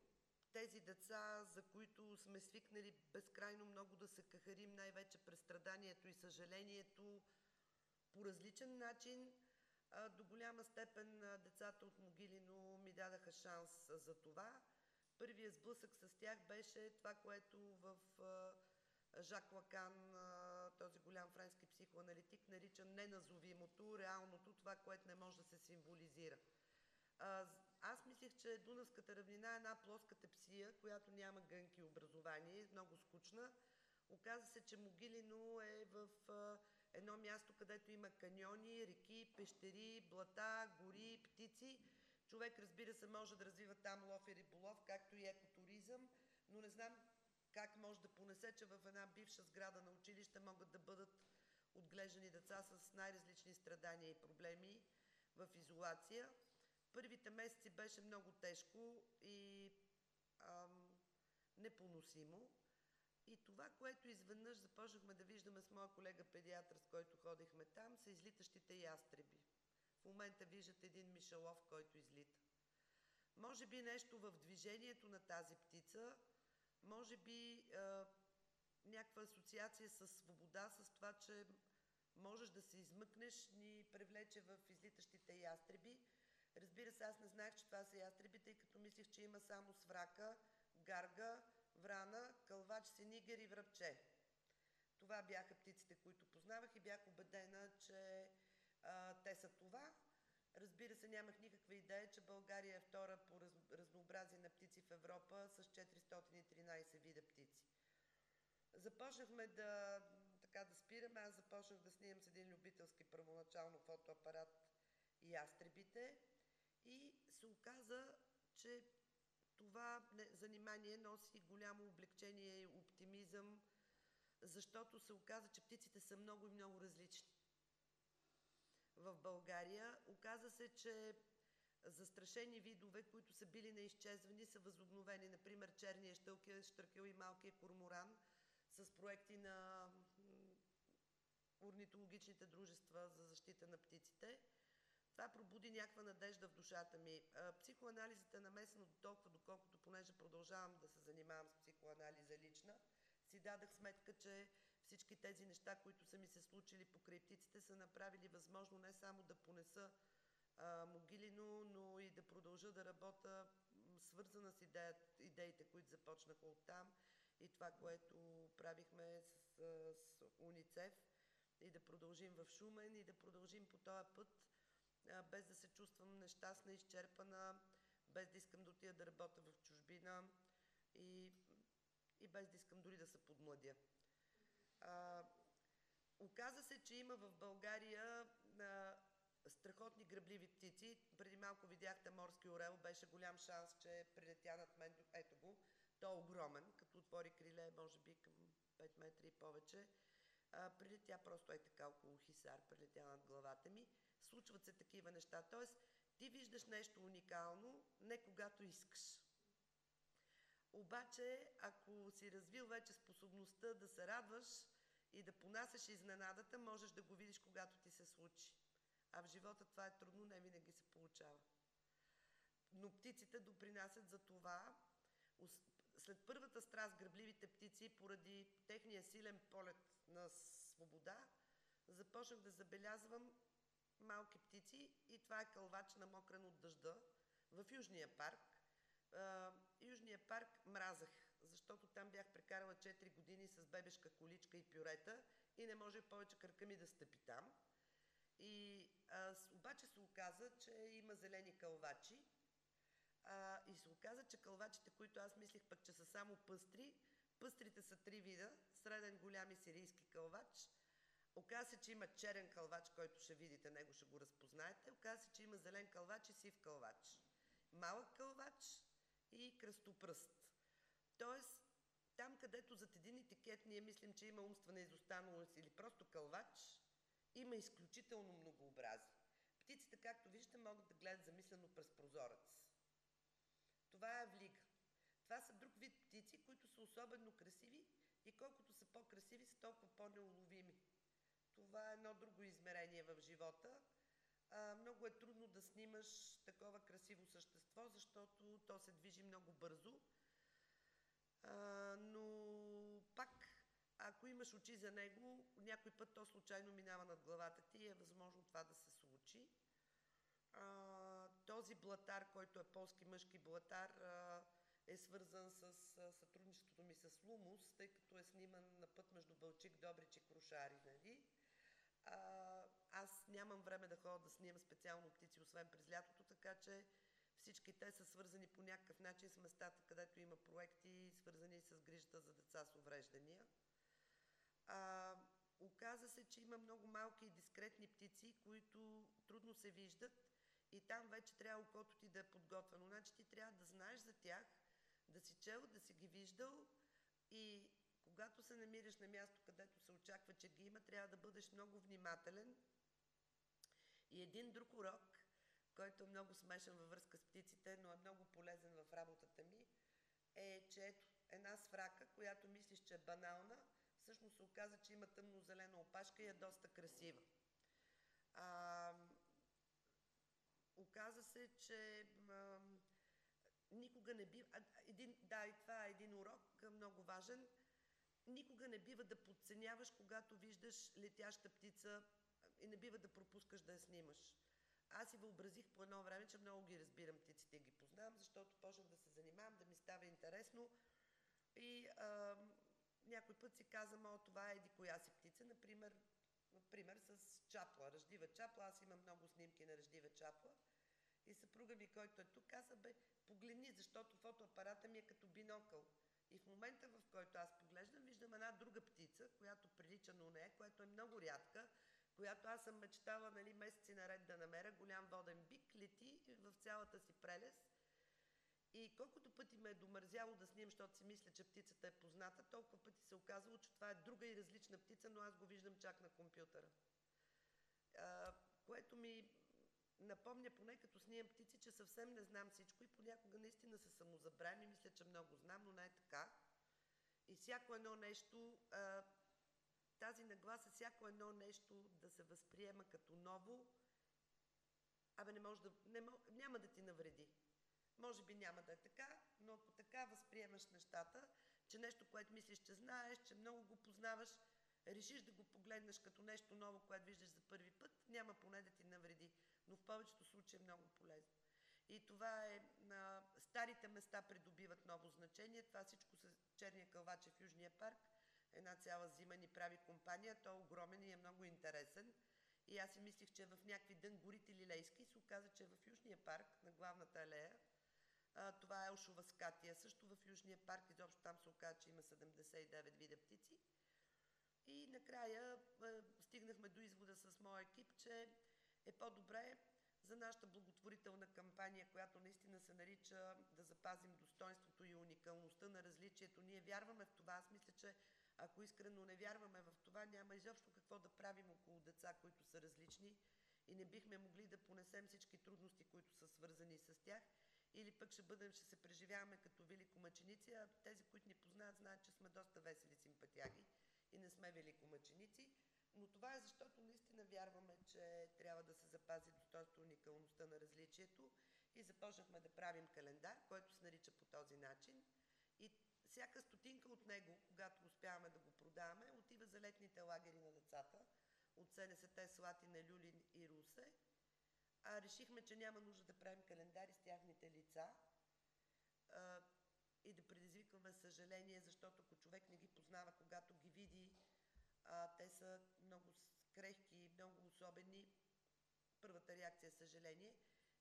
тези деца, за които сме свикнали безкрайно много да се кахарим, най-вече през страданието и съжалението, по различен начин. До голяма степен децата от Могилино ми дадаха шанс за това. Първият сблъсък с тях беше това, което в Жак Лакан, този голям френски психоаналитик, нарича неназовимото, реалното, това, което не може да се символизира. Аз мислех, че Дунавската равнина е една плоска тепсия, която няма гънки образование, много скучна. Оказа се, че Могилино е в едно място, където има каньони, реки, пещери, блата, гори, птици. Човек, разбира се, може да развива там лов и риболов, както и екотуризъм, но не знам как може да понесе, че в една бивша сграда на училище могат да бъдат отглеждани деца с най-различни страдания и проблеми в изолация. Първите месеци беше много тежко и ам, непоносимо. И това, което изведнъж започнахме да виждаме с моя колега педиатър, с който ходихме там, са излитащите ястреби. В момента виждате един мишелов, който излита. Може би нещо в движението на тази птица, може би някаква асоциация с свобода, с това, че можеш да се измъкнеш, ни привлече в излитащите ястреби. Разбира се, аз не знаех, че това са ястреби, тъй като мислех, че има само сврака, гарга, врана, кълвач, синигер и връбче. Това бяха птиците, които познавах и бях убедена, че а, те са това. Разбира се, нямах никаква идея, че България е втора по раз, разнообразие на птици в Европа с 413 вида птици. Започнахме да, така да спираме. Аз започнах да снимам с един любителски първоначално фотоапарат ястребите и се оказа, че това занимание носи голямо облегчение и оптимизъм, защото се оказа, че птиците са много и много различни. В България оказа се, че застрашени видове, които са били на изчезване, са възобновени. Например, черния щълкия, штъркел и малкия корморан с проекти на орнитологичните дружества за защита на птиците. Това пробуди някаква надежда в душата ми. Психоанализът е намесен до толкова, доколкото понеже продължавам да се занимавам с психоанализа лична, си дадах сметка, че всички тези неща, които са ми се случили покрай птиците, са направили възможно не само да понеса а, Могилино, но и да продължа да работя свързана с идея, идеите, които започнаха оттам и това, което правихме с, с УНИЦЕФ и да продължим в Шумен и да продължим по този път, а, без да се чувствам нещастна, изчерпана, без да искам да отида да работя в чужбина и, и без да искам дори да се подмладя. Оказа се, че има в България а, страхотни гръбливи птици. Преди малко видяхте морски орел, беше голям шанс, че прилетя над мен. Ето го. Той е огромен, като отвори криле, може би към 5 метра и повече. А, прилетя просто е така около хисар, прилетя над главата ми. Случват се такива неща. Тоест, ти виждаш нещо уникално, не когато искаш. Обаче, ако си развил вече способността да се радваш и да понасяш изненадата, можеш да го видиш, когато ти се случи. А в живота това е трудно, не винаги се получава. Но птиците допринасят за това. След първата страст гръбливите птици, поради техния силен полет на свобода, започнах да забелязвам малки птици и това е кълвач на мокрен от дъжда в Южния парк. Южния парк мразах, защото там бях прекарала 4 години с бебешка количка и пюрета и не може повече кръка ми да стъпи там. И а, обаче се оказа, че има зелени кълвачи. А, и се оказа, че кълвачите, които аз мислих пък, че са само пъстри, пъстрите са три вида, среден, голям и сирийски кълвач. Оказа се, че има черен кълвач, който ще видите, него ще го разпознаете. Оказа се, че има зелен кълвач и сив кълвач. Малък кълвач и кръстопръст. Тоест, там, където зад един етикет ние мислим, че има умствена изостаналост или просто кълвач, има изключително многообразие. Птиците, както виждате, могат да гледат замислено през прозорец. Това е влига. Това са друг вид птици, които са особено красиви и колкото са по-красиви, са толкова по-неуловими. Това е едно друго измерение в живота. А, много е трудно да снимаш такова красиво същество, защото то се движи много бързо. Но пак ако имаш очи за него, някой път то случайно минава над главата ти и е възможно това да се случи. А, този блатар, който е полски мъжки блатар, а, е свързан с а, сътрудничеството ми с Лумус, тъй като е сниман на път между Бълчик, Добрич и Крушари. Нали? А, аз нямам време да ходя да снимам специално птици, освен през лятото, така че всички те са свързани по някакъв начин с местата, където има проекти, свързани с грижата за деца с увреждания. А, оказа се, че има много малки и дискретни птици, които трудно се виждат и там вече трябва окото ти да е подготвено. Значи ти трябва да знаеш за тях, да си чел, да си ги виждал и когато се намираш на място, където се очаква, че ги има, трябва да бъдеш много внимателен. И един друг урок, който е много смешен във връзка с птиците, но е много полезен в работата ми, е, че една сврака, която мислиш, че е банална, всъщност се оказа, че има тъмно-зелена опашка и е доста красива. А, оказа се, че а, никога не бива... Един, да, и това е един урок, много важен. Никога не бива да подценяваш, когато виждаш летяща птица и не бива да пропускаш да я снимаш. Аз си въобразих по едно време, че много ги разбирам птиците ги познавам, защото почнах да се занимавам, да ми става интересно. И а, някой път си казвам, о, това е еди коя си птица, например, например с чапла, ръждива чапла. Аз имам много снимки на ръждива чапла. И съпруга ми, който е тук, каза, бе, погледни, защото фотоапарата ми е като бинокъл. И в момента, в който аз поглеждам, виждам една друга птица, която прилича на нея, която е много рядка, която аз съм мечтала нали, месеци наред да намеря, голям воден бик, лети в цялата си прелест. И колкото пъти ме е домързяло да снимам, защото си мисля, че птицата е позната, толкова пъти се оказало, че това е друга и различна птица, но аз го виждам чак на компютъра. А, което ми напомня, поне като снимам птици, че съвсем не знам всичко и понякога наистина се самозабравям и мисля, че много знам, но не е така. И всяко едно нещо, а, тази нагласа, всяко едно нещо да се възприема като ново, абе не може да, не, няма да ти навреди. Може би няма да е така, но ако така възприемаш нещата, че нещо, което мислиш, че знаеш, че много го познаваш, решиш да го погледнеш като нещо ново, което виждаш за първи път, няма поне да ти навреди. Но в повечето случаи е много полезно. И това е, на старите места придобиват ново значение. Това всичко с Черния кълваче в Южния парк. Една цяла зима ни прави компания. Той е огромен и е много интересен. И аз си мислих, че в някакви дън горите лилейски се оказа, че е в Южния парк, на главната алея. Това е Ошова скатия. Също в Южния парк, изобщо там се оказа, че има 79 вида птици. И накрая стигнахме до извода с моя екип, че е по-добре за нашата благотворителна кампания, която наистина се нарича да запазим достоинството и уникалността на различието. Ние вярваме в това. Аз мисля, че ако искрено не вярваме в това, няма изобщо какво да правим около деца, които са различни и не бихме могли да понесем всички трудности, които са свързани с тях. Или пък ще бъдем, ще се преживяваме като великомъченици, а тези, които ни познават, знаят, че сме доста весели симпатяги и не сме великомъченици. Но това е защото наистина вярваме, че трябва да се запази достоинството и уникалността на различието и започнахме да правим календар, който се нарича по този начин. И всяка стотинка от него, когато успяваме да го продаваме, отива за летните лагери на децата от СНСТ Слатина, Люлин и Русе. А решихме, че няма нужда да правим календари с тяхните лица а, и да предизвикваме съжаление, защото ако човек не ги познава, когато ги види, а, те са много крехки, много особени. Първата реакция е съжаление.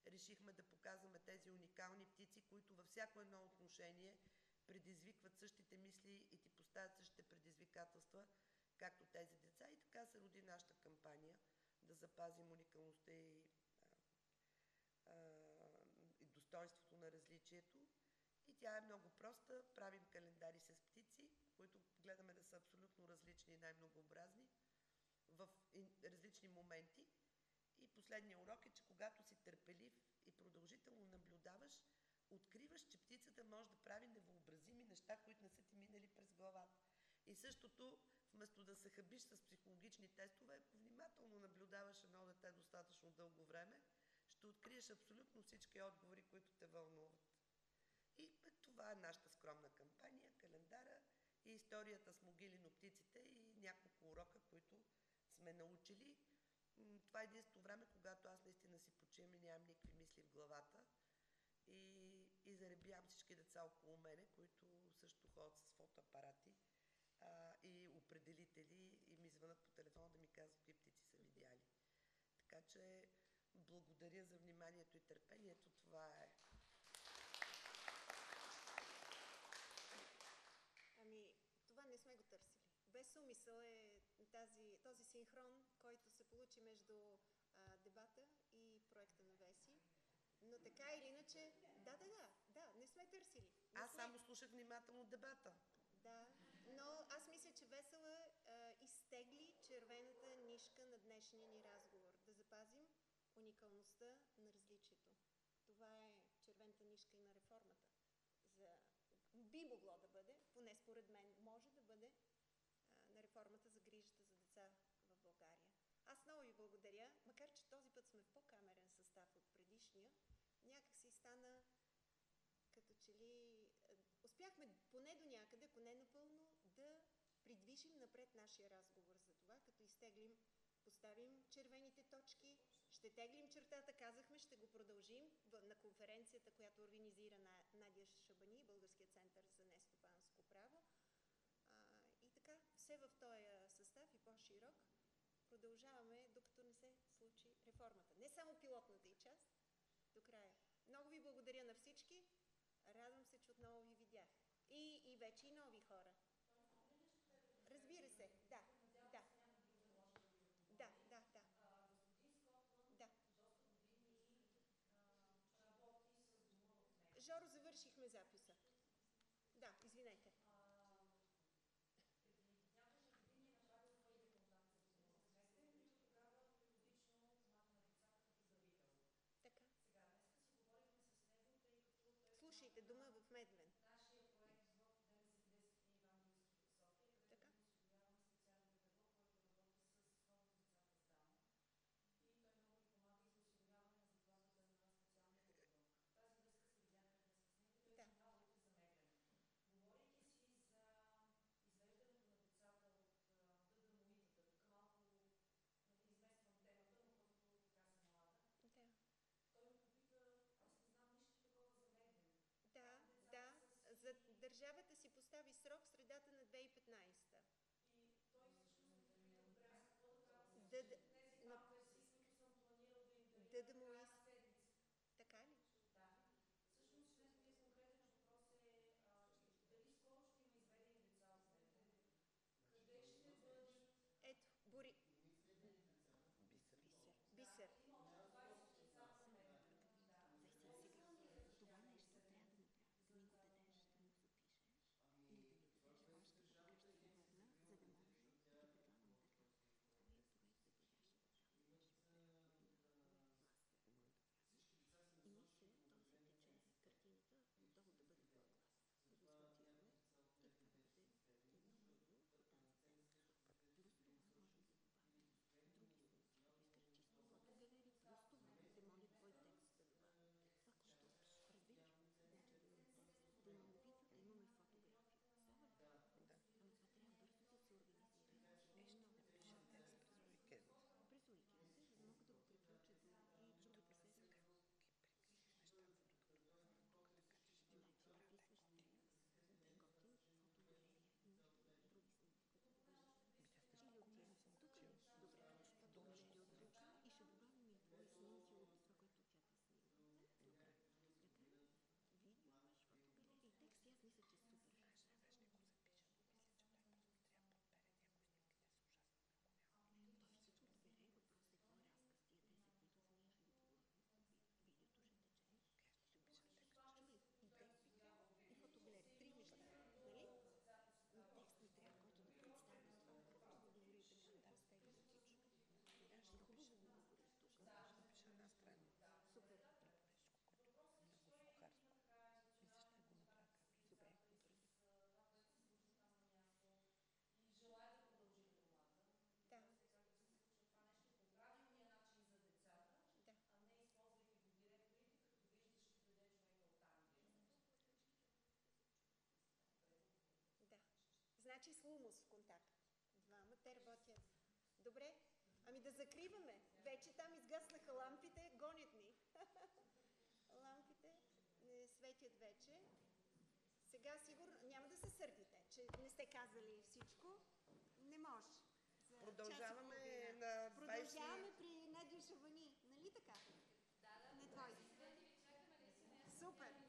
Решихме да показваме тези уникални птици, които във всяко едно отношение предизвикват същите мисли и ти поставят същите предизвикателства, както тези деца. И така се роди нашата кампания да запазим уникалността и, а, и достоинството на различието. И тя е много проста. Правим календари с птици, които гледаме да са абсолютно различни и най-многообразни в различни моменти. И последния урок е, че когато си търпелив и продължително наблюдаваш, откриваш, че птицата може да прави невъобразими неща, които не са ти минали през главата. И същото, вместо да се хабиш с психологични тестове, ако внимателно наблюдаваш едно дете достатъчно дълго време, ще откриеш абсолютно всички отговори, които те вълнуват. И това е нашата скромна кампания, календара и историята с могилиноптиците и няколко урока, които сме научили. Това е единството време, когато аз наистина си почивам и нямам никакви мисли в главата и, и заребявам всички деца около мене, които също ходят с фотоапарати а, и определители и ми звънат по телефона да ми казват какви птици са видяли. Така че благодаря за вниманието и търпението. Това е без умисъл е тази, този синхрон, който се получи между а, дебата и проекта на Веси. Но така или иначе, да, да, да, да, не сме търсили. Не аз сме... само слушах внимателно дебата. Да, но аз мисля, че Весела а, изтегли червената нишка на днешния ни разговор. Да запазим уникалността на различието. Това е червената нишка и на реформата. За... Би могло да бъде, поне според мен, може да бъде на реформата за грижата за деца в България. Аз много ви благодаря, макар че този път сме в по-камерен състав от предишния, някак си стана като че ли успяхме поне до някъде, ако не напълно, да придвижим напред нашия разговор за това, като изтеглим, поставим червените точки, ще теглим чертата, казахме, ще го продължим на конференцията, която организира Надя Шабани, Българския център за нестопанско право така, все в този състав и по-широк, продължаваме, докато не се случи реформата. Не само пилотната и част, до края. Много ви благодаря на всички. Радвам се, че отново ви видях. И, и вече и нови хора. Разбира се, да, да. Да, да, да. Да. Жоро, завършихме записа. Да, извинете. слушайте дума в Медвен. good Значи с Лумус в контакт. Двама те работят. Добре, ами да закриваме. Вече там изгаснаха лампите, гонят ни. лампите не светят вече. Сега сигурно няма да се сърдите, че не сте казали всичко. Не може. За Продължаваме на 20... Продължаваме при Надюша Вани, нали така? Да, да. На твой. Супер.